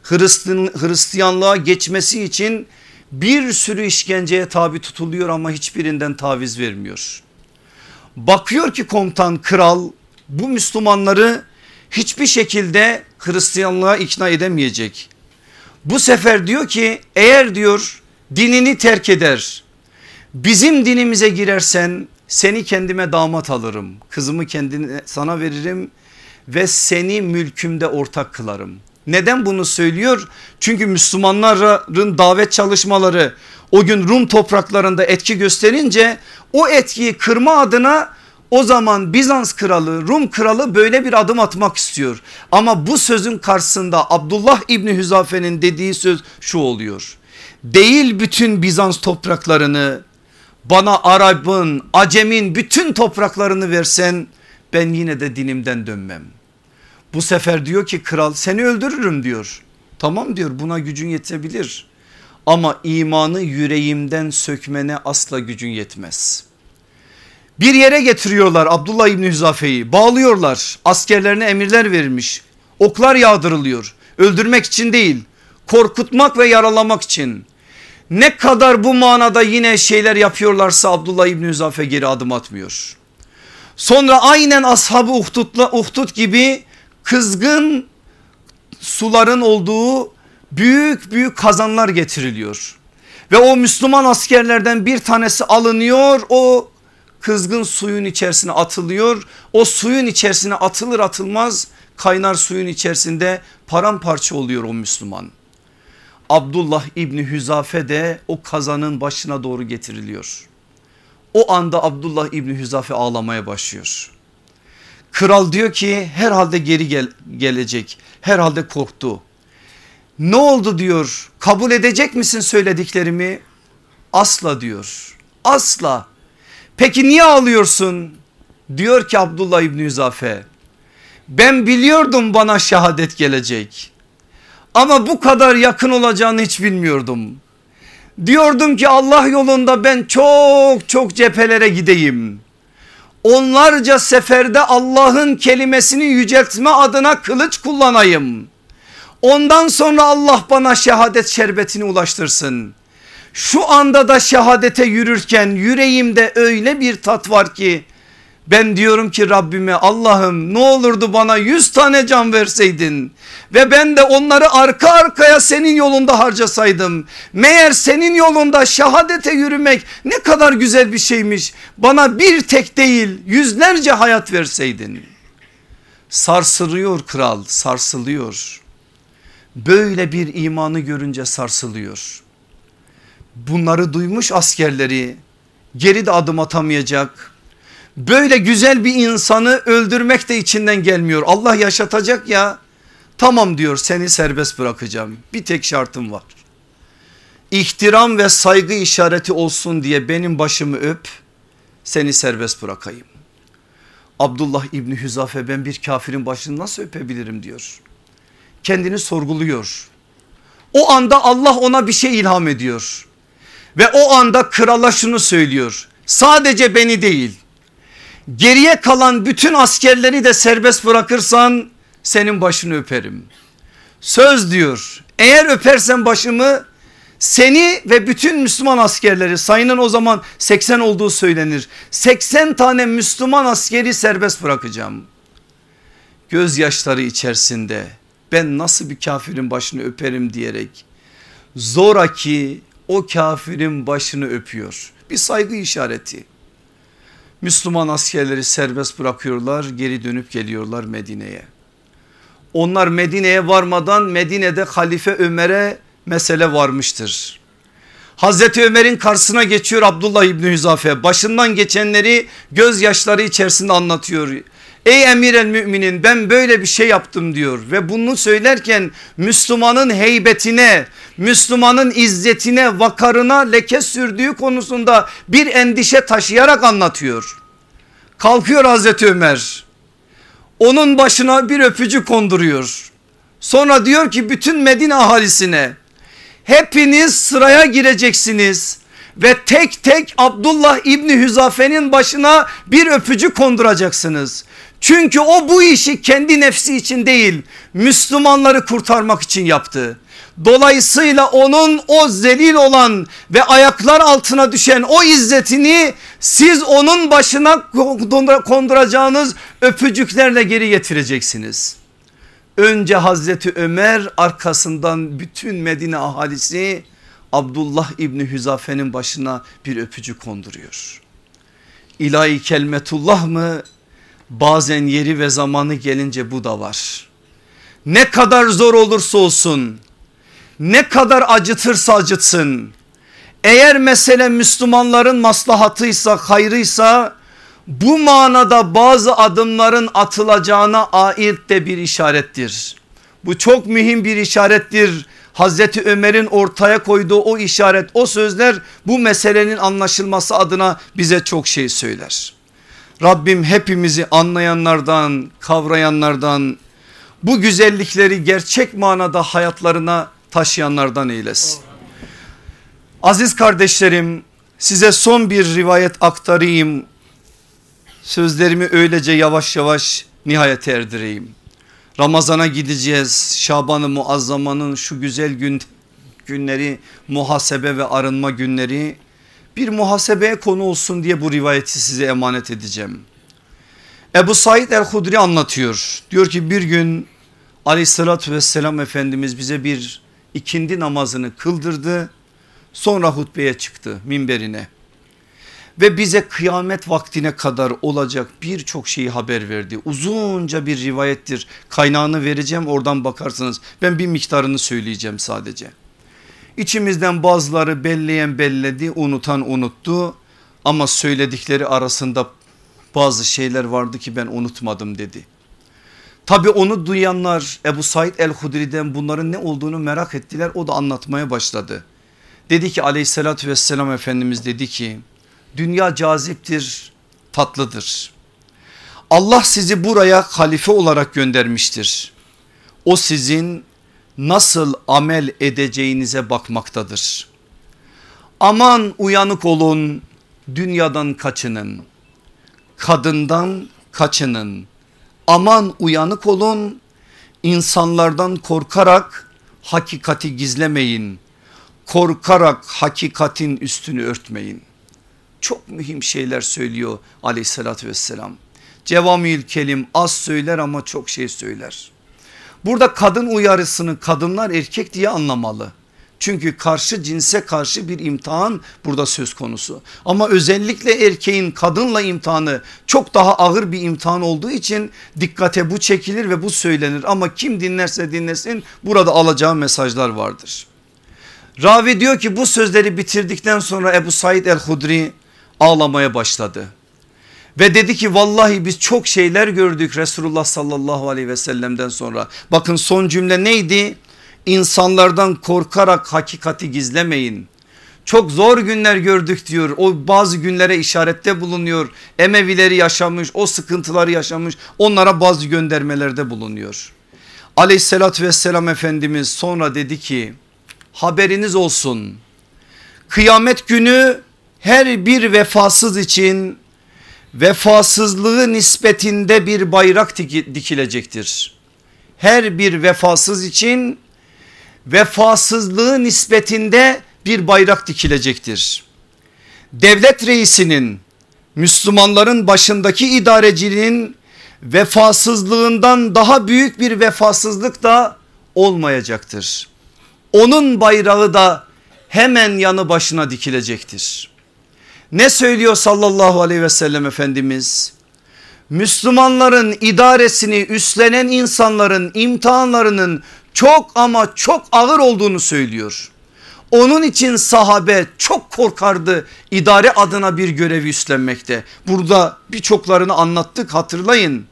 Hristiyan, Hristiyanlığa geçmesi için bir sürü işkenceye tabi tutuluyor ama hiçbirinden taviz vermiyor. Bakıyor ki komutan kral bu Müslümanları hiçbir şekilde Hristiyanlığa ikna edemeyecek. Bu sefer diyor ki eğer diyor dinini terk eder bizim dinimize girersen seni kendime damat alırım kızımı kendine sana veririm ve seni mülkümde ortak kılarım. Neden bunu söylüyor? Çünkü Müslümanların davet çalışmaları o gün Rum topraklarında etki gösterince o etkiyi kırma adına o zaman Bizans kralı Rum kralı böyle bir adım atmak istiyor. Ama bu sözün karşısında Abdullah İbni Hüzafe'nin dediği söz şu oluyor. Değil bütün Bizans topraklarını bana Arap'ın, Acem'in bütün topraklarını versen ben yine de dinimden dönmem. Bu sefer diyor ki kral seni öldürürüm diyor. Tamam diyor buna gücün yetebilir ama imanı yüreğimden sökmene asla gücün yetmez. Bir yere getiriyorlar Abdullah İbni Hüzafe'yi bağlıyorlar askerlerine emirler verilmiş oklar yağdırılıyor öldürmek için değil korkutmak ve yaralamak için. Ne kadar bu manada yine şeyler yapıyorlarsa Abdullah İbni Hüzafe geri adım atmıyor. Sonra aynen ashabı Uhdud'la, Uhdud gibi kızgın suların olduğu büyük büyük kazanlar getiriliyor. Ve o Müslüman askerlerden bir tanesi alınıyor o kızgın suyun içerisine atılıyor. O suyun içerisine atılır atılmaz kaynar suyun içerisinde paramparça oluyor o Müslüman. Abdullah İbni Hüzafe de o kazanın başına doğru getiriliyor. O anda Abdullah İbni Hüzafe ağlamaya başlıyor. Kral diyor ki herhalde geri gel gelecek herhalde korktu. Ne oldu diyor kabul edecek misin söylediklerimi? Asla diyor asla. Peki niye ağlıyorsun? Diyor ki Abdullah İbni Hüzafe ben biliyordum bana şehadet gelecek. Ama bu kadar yakın olacağını hiç bilmiyordum. Diyordum ki Allah yolunda ben çok çok cephelere gideyim. Onlarca seferde Allah'ın kelimesini yüceltme adına kılıç kullanayım. Ondan sonra Allah bana şehadet şerbetini ulaştırsın. Şu anda da şehadete yürürken yüreğimde öyle bir tat var ki ben diyorum ki Rabbime Allah'ım ne olurdu bana yüz tane can verseydin ve ben de onları arka arkaya senin yolunda harcasaydım. Meğer senin yolunda şehadete yürümek ne kadar güzel bir şeymiş. Bana bir tek değil yüzlerce hayat verseydin. Sarsılıyor kral sarsılıyor. Böyle bir imanı görünce sarsılıyor. Bunları duymuş askerleri geri de adım atamayacak Böyle güzel bir insanı öldürmek de içinden gelmiyor. Allah yaşatacak ya tamam diyor seni serbest bırakacağım bir tek şartım var. ihtiram ve saygı işareti olsun diye benim başımı öp seni serbest bırakayım. Abdullah İbni Hüzafe ben bir kafirin başını nasıl öpebilirim diyor. Kendini sorguluyor. O anda Allah ona bir şey ilham ediyor. Ve o anda krala şunu söylüyor. Sadece beni değil geriye kalan bütün askerleri de serbest bırakırsan senin başını öperim. Söz diyor eğer öpersen başımı seni ve bütün Müslüman askerleri sayının o zaman 80 olduğu söylenir. 80 tane Müslüman askeri serbest bırakacağım. Gözyaşları içerisinde ben nasıl bir kafirin başını öperim diyerek zoraki o kafirin başını öpüyor. Bir saygı işareti. Müslüman askerleri serbest bırakıyorlar geri dönüp geliyorlar Medine'ye. Onlar Medine'ye varmadan Medine'de Halife Ömer'e mesele varmıştır. Hazreti Ömer'in karşısına geçiyor Abdullah İbni Hüzafe başından geçenleri gözyaşları içerisinde anlatıyor. Ey emir el müminin ben böyle bir şey yaptım diyor ve bunu söylerken Müslümanın heybetine, Müslümanın izzetine, vakarına leke sürdüğü konusunda bir endişe taşıyarak anlatıyor. Kalkıyor Hazreti Ömer. Onun başına bir öpücü konduruyor. Sonra diyor ki bütün Medine ahalisine hepiniz sıraya gireceksiniz ve tek tek Abdullah İbni Hüzafe'nin başına bir öpücü konduracaksınız. Çünkü o bu işi kendi nefsi için değil Müslümanları kurtarmak için yaptı. Dolayısıyla onun o zelil olan ve ayaklar altına düşen o izzetini siz onun başına konduracağınız öpücüklerle geri getireceksiniz. Önce Hazreti Ömer arkasından bütün Medine ahalisi Abdullah İbni Hüzafe'nin başına bir öpücük konduruyor. İlahi kelmetullah mı bazen yeri ve zamanı gelince bu da var. Ne kadar zor olursa olsun ne kadar acıtırsa acıtsın eğer mesele Müslümanların maslahatıysa hayrıysa bu manada bazı adımların atılacağına ait de bir işarettir. Bu çok mühim bir işarettir. Hazreti Ömer'in ortaya koyduğu o işaret o sözler bu meselenin anlaşılması adına bize çok şey söyler. Rabbim hepimizi anlayanlardan kavrayanlardan bu güzellikleri gerçek manada hayatlarına taşıyanlardan eylesin. Aziz kardeşlerim size son bir rivayet aktarayım. Sözlerimi öylece yavaş yavaş nihayete erdireyim. Ramazana gideceğiz. Şaban-ı Muazzama'nın şu güzel gün günleri muhasebe ve arınma günleri bir muhasebeye konu olsun diye bu rivayeti size emanet edeceğim. Ebu Said el-Hudri anlatıyor. Diyor ki bir gün aleyhissalatü vesselam Efendimiz bize bir ikindi namazını kıldırdı. Sonra hutbeye çıktı minberine ve bize kıyamet vaktine kadar olacak birçok şeyi haber verdi. Uzunca bir rivayettir kaynağını vereceğim oradan bakarsınız ben bir miktarını söyleyeceğim sadece. İçimizden bazıları belleyen belledi unutan unuttu ama söyledikleri arasında bazı şeyler vardı ki ben unutmadım dedi. Tabi onu duyanlar Ebu Said el-Hudri'den bunların ne olduğunu merak ettiler o da anlatmaya başladı. Dedi ki aleyhissalatü vesselam Efendimiz dedi ki dünya caziptir tatlıdır. Allah sizi buraya halife olarak göndermiştir. O sizin nasıl amel edeceğinize bakmaktadır. Aman uyanık olun dünyadan kaçının kadından kaçının. Aman uyanık olun insanlardan korkarak hakikati gizlemeyin. Korkarak hakikatin üstünü örtmeyin. Çok mühim şeyler söylüyor aleyhissalatü vesselam. Cevamil kelim az söyler ama çok şey söyler burada kadın uyarısını kadınlar erkek diye anlamalı çünkü karşı cinse karşı bir imtihan burada söz konusu. Ama özellikle erkeğin kadınla imtihanı çok daha ağır bir imtihan olduğu için dikkate bu çekilir ve bu söylenir. Ama kim dinlerse dinlesin burada alacağı mesajlar vardır. Ravi diyor ki bu sözleri bitirdikten sonra Ebu Said el-Hudri ağlamaya başladı. Ve dedi ki vallahi biz çok şeyler gördük Resulullah sallallahu aleyhi ve sellem'den sonra. Bakın son cümle neydi? insanlardan korkarak hakikati gizlemeyin. Çok zor günler gördük diyor. O bazı günlere işarette bulunuyor. Emevileri yaşamış, o sıkıntıları yaşamış. Onlara bazı göndermelerde bulunuyor. Aleyhissalatü vesselam Efendimiz sonra dedi ki haberiniz olsun. Kıyamet günü her bir vefasız için vefasızlığı nispetinde bir bayrak dikilecektir. Her bir vefasız için vefasızlığı nispetinde bir bayrak dikilecektir. Devlet reisinin Müslümanların başındaki idarecinin vefasızlığından daha büyük bir vefasızlık da olmayacaktır. Onun bayrağı da hemen yanı başına dikilecektir. Ne söylüyor sallallahu aleyhi ve sellem Efendimiz? Müslümanların idaresini üstlenen insanların imtihanlarının çok ama çok ağır olduğunu söylüyor. Onun için sahabe çok korkardı idare adına bir görevi üstlenmekte. Burada birçoklarını anlattık hatırlayın.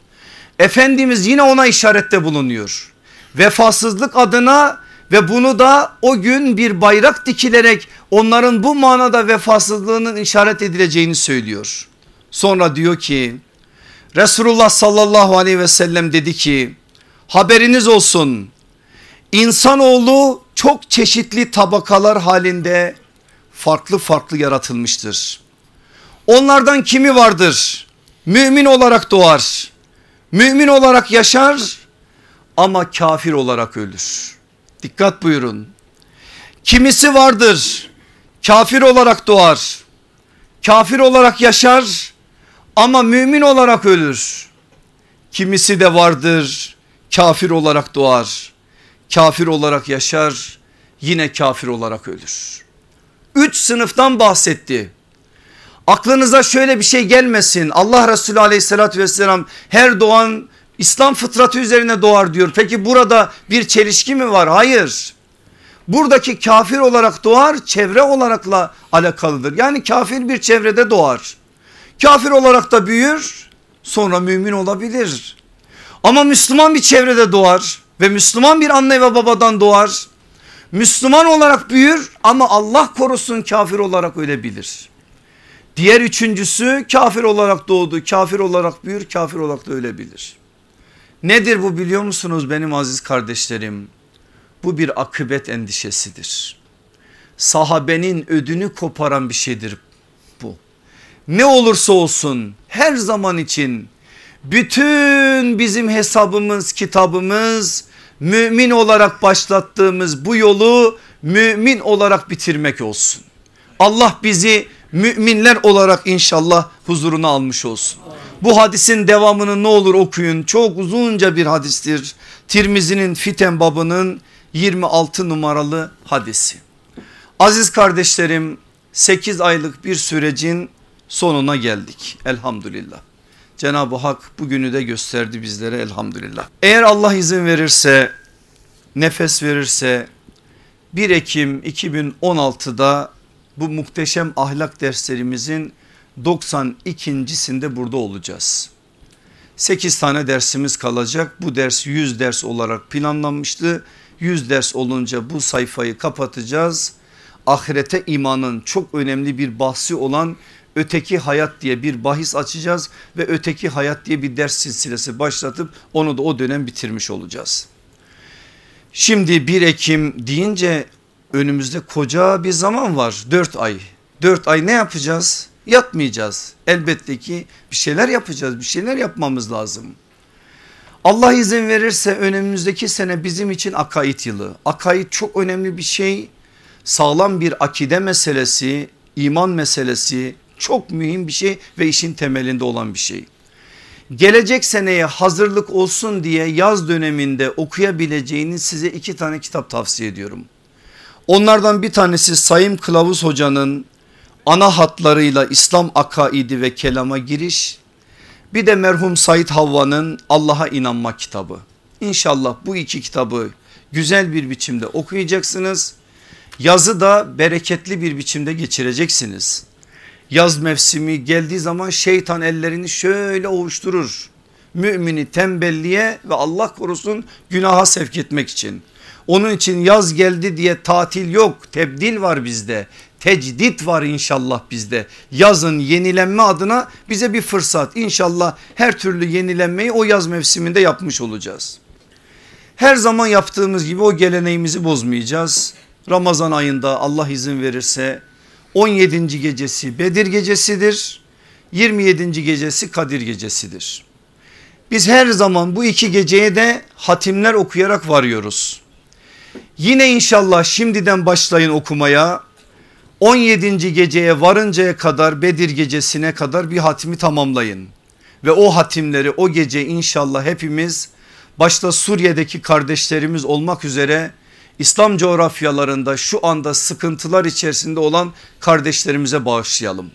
Efendimiz yine ona işarette bulunuyor. Vefasızlık adına ve bunu da o gün bir bayrak dikilerek onların bu manada vefasızlığının işaret edileceğini söylüyor. Sonra diyor ki Resulullah sallallahu aleyhi ve sellem dedi ki haberiniz olsun insanoğlu çok çeşitli tabakalar halinde farklı farklı yaratılmıştır. Onlardan kimi vardır? Mümin olarak doğar. Mümin olarak yaşar ama kafir olarak ölür. Dikkat buyurun. Kimisi vardır kafir olarak doğar. Kafir olarak yaşar ama mümin olarak ölür. Kimisi de vardır kafir olarak doğar. Kafir olarak yaşar yine kafir olarak ölür. Üç sınıftan bahsetti. Aklınıza şöyle bir şey gelmesin. Allah Resulü aleyhissalatü vesselam her doğan İslam fıtratı üzerine doğar diyor. Peki burada bir çelişki mi var? Hayır. Buradaki kafir olarak doğar çevre olarakla alakalıdır. Yani kafir bir çevrede doğar. Kafir olarak da büyür sonra mümin olabilir. Ama Müslüman bir çevrede doğar ve Müslüman bir anne ve babadan doğar. Müslüman olarak büyür ama Allah korusun kafir olarak ölebilir. Diğer üçüncüsü kafir olarak doğdu, kafir olarak büyür, kafir olarak da ölebilir. Nedir bu biliyor musunuz benim aziz kardeşlerim? Bu bir akıbet endişesidir. Sahabenin ödünü koparan bir şeydir bu. Ne olursa olsun her zaman için bütün bizim hesabımız kitabımız mümin olarak başlattığımız bu yolu mümin olarak bitirmek olsun. Allah bizi müminler olarak inşallah huzuruna almış olsun. Bu hadisin devamını ne olur okuyun çok uzunca bir hadistir. Tirmizi'nin fiten babının 26 numaralı hadisi. Aziz kardeşlerim 8 aylık bir sürecin sonuna geldik elhamdülillah. Cenab-ı Hak bugünü de gösterdi bizlere elhamdülillah. Eğer Allah izin verirse nefes verirse 1 Ekim 2016'da bu muhteşem ahlak derslerimizin 92.sinde burada olacağız. 8 tane dersimiz kalacak. Bu ders 100 ders olarak planlanmıştı. 100 ders olunca bu sayfayı kapatacağız. Ahirete imanın çok önemli bir bahsi olan öteki hayat diye bir bahis açacağız ve öteki hayat diye bir ders silsilesi başlatıp onu da o dönem bitirmiş olacağız. Şimdi 1 Ekim deyince önümüzde koca bir zaman var 4 ay. 4 ay ne yapacağız? Yatmayacağız. Elbette ki bir şeyler yapacağız bir şeyler yapmamız lazım. Allah izin verirse önümüzdeki sene bizim için akaid yılı. Akaid çok önemli bir şey. Sağlam bir akide meselesi, iman meselesi çok mühim bir şey ve işin temelinde olan bir şey. Gelecek seneye hazırlık olsun diye yaz döneminde okuyabileceğiniz size iki tane kitap tavsiye ediyorum. Onlardan bir tanesi Sayım Kılavuz Hoca'nın ana hatlarıyla İslam akaidi ve kelama giriş. Bir de merhum Said Havva'nın Allah'a inanma kitabı. İnşallah bu iki kitabı güzel bir biçimde okuyacaksınız. Yazı da bereketli bir biçimde geçireceksiniz. Yaz mevsimi geldiği zaman şeytan ellerini şöyle ovuşturur. Mümini tembelliğe ve Allah korusun günaha sevk etmek için. Onun için yaz geldi diye tatil yok tebdil var bizde tecdit var inşallah bizde. Yazın yenilenme adına bize bir fırsat. İnşallah her türlü yenilenmeyi o yaz mevsiminde yapmış olacağız. Her zaman yaptığımız gibi o geleneğimizi bozmayacağız. Ramazan ayında Allah izin verirse 17. gecesi Bedir gecesidir. 27. gecesi Kadir gecesidir. Biz her zaman bu iki geceye de hatimler okuyarak varıyoruz. Yine inşallah şimdiden başlayın okumaya. 17. geceye varıncaya kadar Bedir gecesine kadar bir hatimi tamamlayın. Ve o hatimleri o gece inşallah hepimiz başta Suriye'deki kardeşlerimiz olmak üzere İslam coğrafyalarında şu anda sıkıntılar içerisinde olan kardeşlerimize bağışlayalım.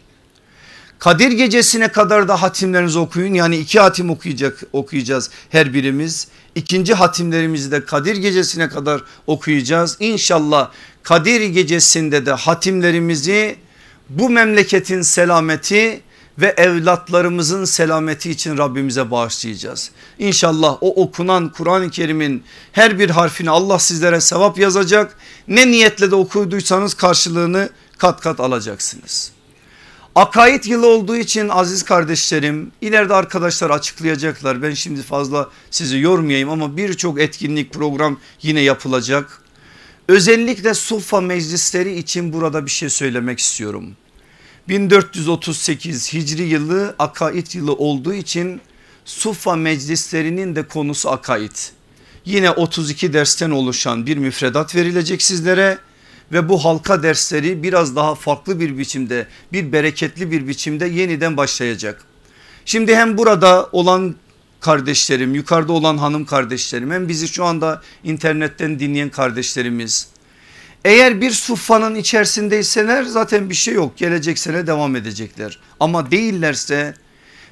Kadir gecesine kadar da hatimlerinizi okuyun yani iki hatim okuyacak, okuyacağız her birimiz. İkinci hatimlerimizi de Kadir gecesine kadar okuyacağız. İnşallah Kadir gecesinde de hatimlerimizi bu memleketin selameti ve evlatlarımızın selameti için Rabbimize bağışlayacağız. İnşallah o okunan Kur'an-ı Kerim'in her bir harfini Allah sizlere sevap yazacak. Ne niyetle de okuduysanız karşılığını kat kat alacaksınız. Akaid yılı olduğu için aziz kardeşlerim ileride arkadaşlar açıklayacaklar. Ben şimdi fazla sizi yormayayım ama birçok etkinlik program yine yapılacak. Özellikle Suffa meclisleri için burada bir şey söylemek istiyorum. 1438 Hicri yılı akaid yılı olduğu için Suffa meclislerinin de konusu akaid. Yine 32 dersten oluşan bir müfredat verilecek sizlere ve bu halka dersleri biraz daha farklı bir biçimde bir bereketli bir biçimde yeniden başlayacak. Şimdi hem burada olan kardeşlerim yukarıda olan hanım kardeşlerim hem bizi şu anda internetten dinleyen kardeşlerimiz. Eğer bir suffanın içerisindeyseler zaten bir şey yok gelecek sene devam edecekler. Ama değillerse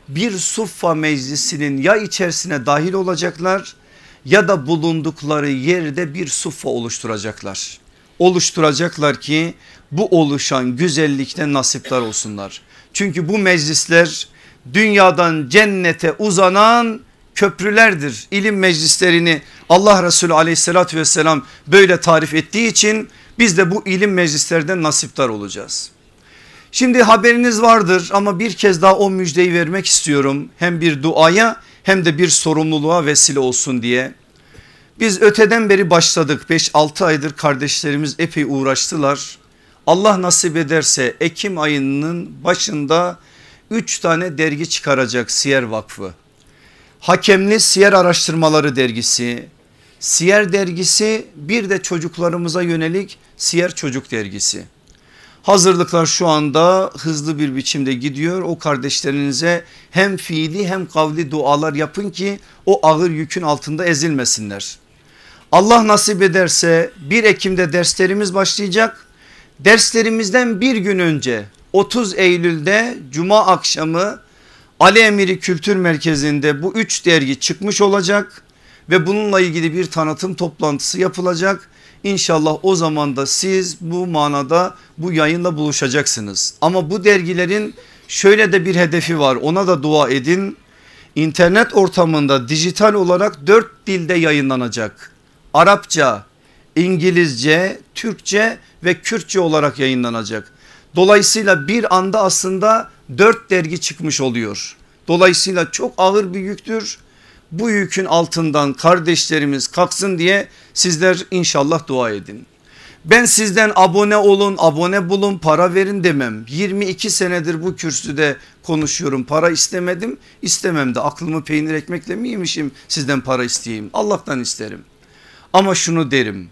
bir suffa meclisinin ya içerisine dahil olacaklar ya da bulundukları yerde bir suffa oluşturacaklar oluşturacaklar ki bu oluşan güzellikten nasipler olsunlar. Çünkü bu meclisler dünyadan cennete uzanan köprülerdir. İlim meclislerini Allah Resulü aleyhissalatü vesselam böyle tarif ettiği için biz de bu ilim meclislerden nasiptar olacağız. Şimdi haberiniz vardır ama bir kez daha o müjdeyi vermek istiyorum. Hem bir duaya hem de bir sorumluluğa vesile olsun diye. Biz öteden beri başladık 5-6 aydır kardeşlerimiz epey uğraştılar. Allah nasip ederse Ekim ayının başında 3 tane dergi çıkaracak Siyer Vakfı. Hakemli Siyer Araştırmaları dergisi, Siyer dergisi bir de çocuklarımıza yönelik Siyer Çocuk dergisi. Hazırlıklar şu anda hızlı bir biçimde gidiyor. O kardeşlerinize hem fiili hem kavli dualar yapın ki o ağır yükün altında ezilmesinler. Allah nasip ederse 1 Ekim'de derslerimiz başlayacak. Derslerimizden bir gün önce 30 Eylül'de Cuma akşamı Ali Emiri Kültür Merkezi'nde bu üç dergi çıkmış olacak ve bununla ilgili bir tanıtım toplantısı yapılacak. İnşallah o zaman da siz bu manada bu yayınla buluşacaksınız. Ama bu dergilerin şöyle de bir hedefi var ona da dua edin. İnternet ortamında dijital olarak dört dilde yayınlanacak. Arapça, İngilizce, Türkçe ve Kürtçe olarak yayınlanacak. Dolayısıyla bir anda aslında dört dergi çıkmış oluyor. Dolayısıyla çok ağır bir yüktür. Bu yükün altından kardeşlerimiz kalksın diye sizler inşallah dua edin. Ben sizden abone olun, abone bulun, para verin demem. 22 senedir bu kürsüde konuşuyorum. Para istemedim, istemem de aklımı peynir ekmekle mi yemişim sizden para isteyeyim? Allah'tan isterim. Ama şunu derim.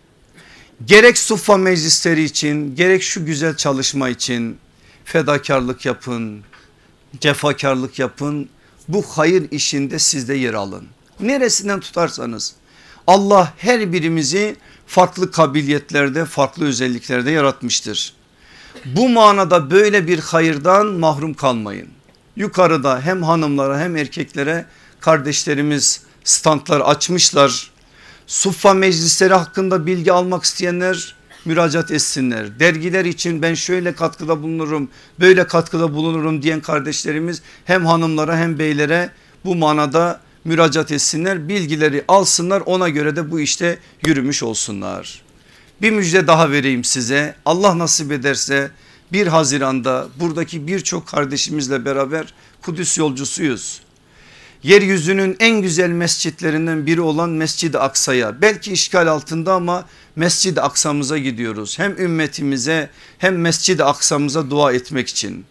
Gerek suffa meclisleri için gerek şu güzel çalışma için fedakarlık yapın, cefakarlık yapın. Bu hayır işinde siz de yer alın. Neresinden tutarsanız Allah her birimizi farklı kabiliyetlerde farklı özelliklerde yaratmıştır. Bu manada böyle bir hayırdan mahrum kalmayın. Yukarıda hem hanımlara hem erkeklere kardeşlerimiz standlar açmışlar Suffa meclisleri hakkında bilgi almak isteyenler müracaat etsinler. Dergiler için ben şöyle katkıda bulunurum böyle katkıda bulunurum diyen kardeşlerimiz hem hanımlara hem beylere bu manada müracaat etsinler bilgileri alsınlar ona göre de bu işte yürümüş olsunlar. Bir müjde daha vereyim size Allah nasip ederse 1 Haziran'da buradaki birçok kardeşimizle beraber Kudüs yolcusuyuz. Yeryüzünün en güzel mescitlerinden biri olan Mescid-i Aksa'ya belki işgal altında ama Mescid-i Aksa'mıza gidiyoruz. Hem ümmetimize hem Mescid-i Aksa'mıza dua etmek için.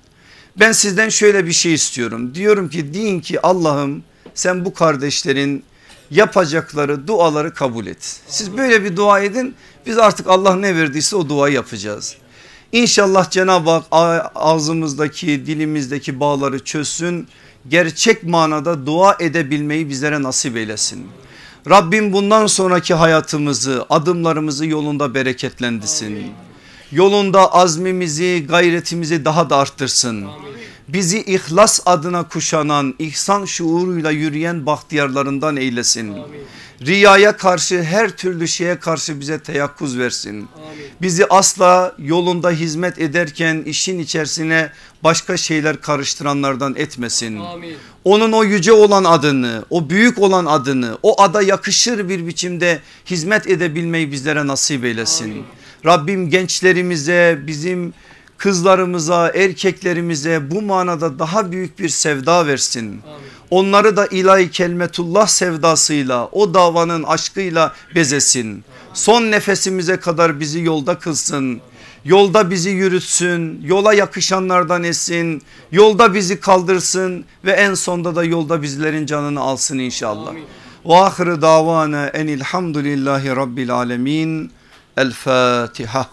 Ben sizden şöyle bir şey istiyorum. Diyorum ki deyin ki Allah'ım sen bu kardeşlerin yapacakları duaları kabul et. Siz böyle bir dua edin biz artık Allah ne verdiyse o duayı yapacağız. İnşallah Cenab-ı Hak ağzımızdaki dilimizdeki bağları çözsün. Gerçek manada dua edebilmeyi bizlere nasip eylesin. Rabbim bundan sonraki hayatımızı adımlarımızı yolunda bereketlendirsin. Yolunda azmimizi gayretimizi daha da arttırsın. Amin bizi ihlas adına kuşanan ihsan şuuruyla yürüyen bahtiyarlarından eylesin. Amin. Riyaya karşı her türlü şeye karşı bize teyakkuz versin. Amin. Bizi asla yolunda hizmet ederken işin içerisine başka şeyler karıştıranlardan etmesin. Amin. Onun o yüce olan adını o büyük olan adını o ada yakışır bir biçimde hizmet edebilmeyi bizlere nasip eylesin. Amin. Rabbim gençlerimize bizim kızlarımıza erkeklerimize bu manada daha büyük bir sevda versin. Amin. Onları da ilahi kelmetullah sevdasıyla o davanın aşkıyla bezesin. Son nefesimize kadar bizi yolda kılsın. Yolda bizi yürütsün, yola yakışanlardan etsin, yolda bizi kaldırsın ve en sonda da yolda bizlerin canını alsın inşallah. Ve ahire davana enilhamdülillahi rabbil alemin. El Fatiha.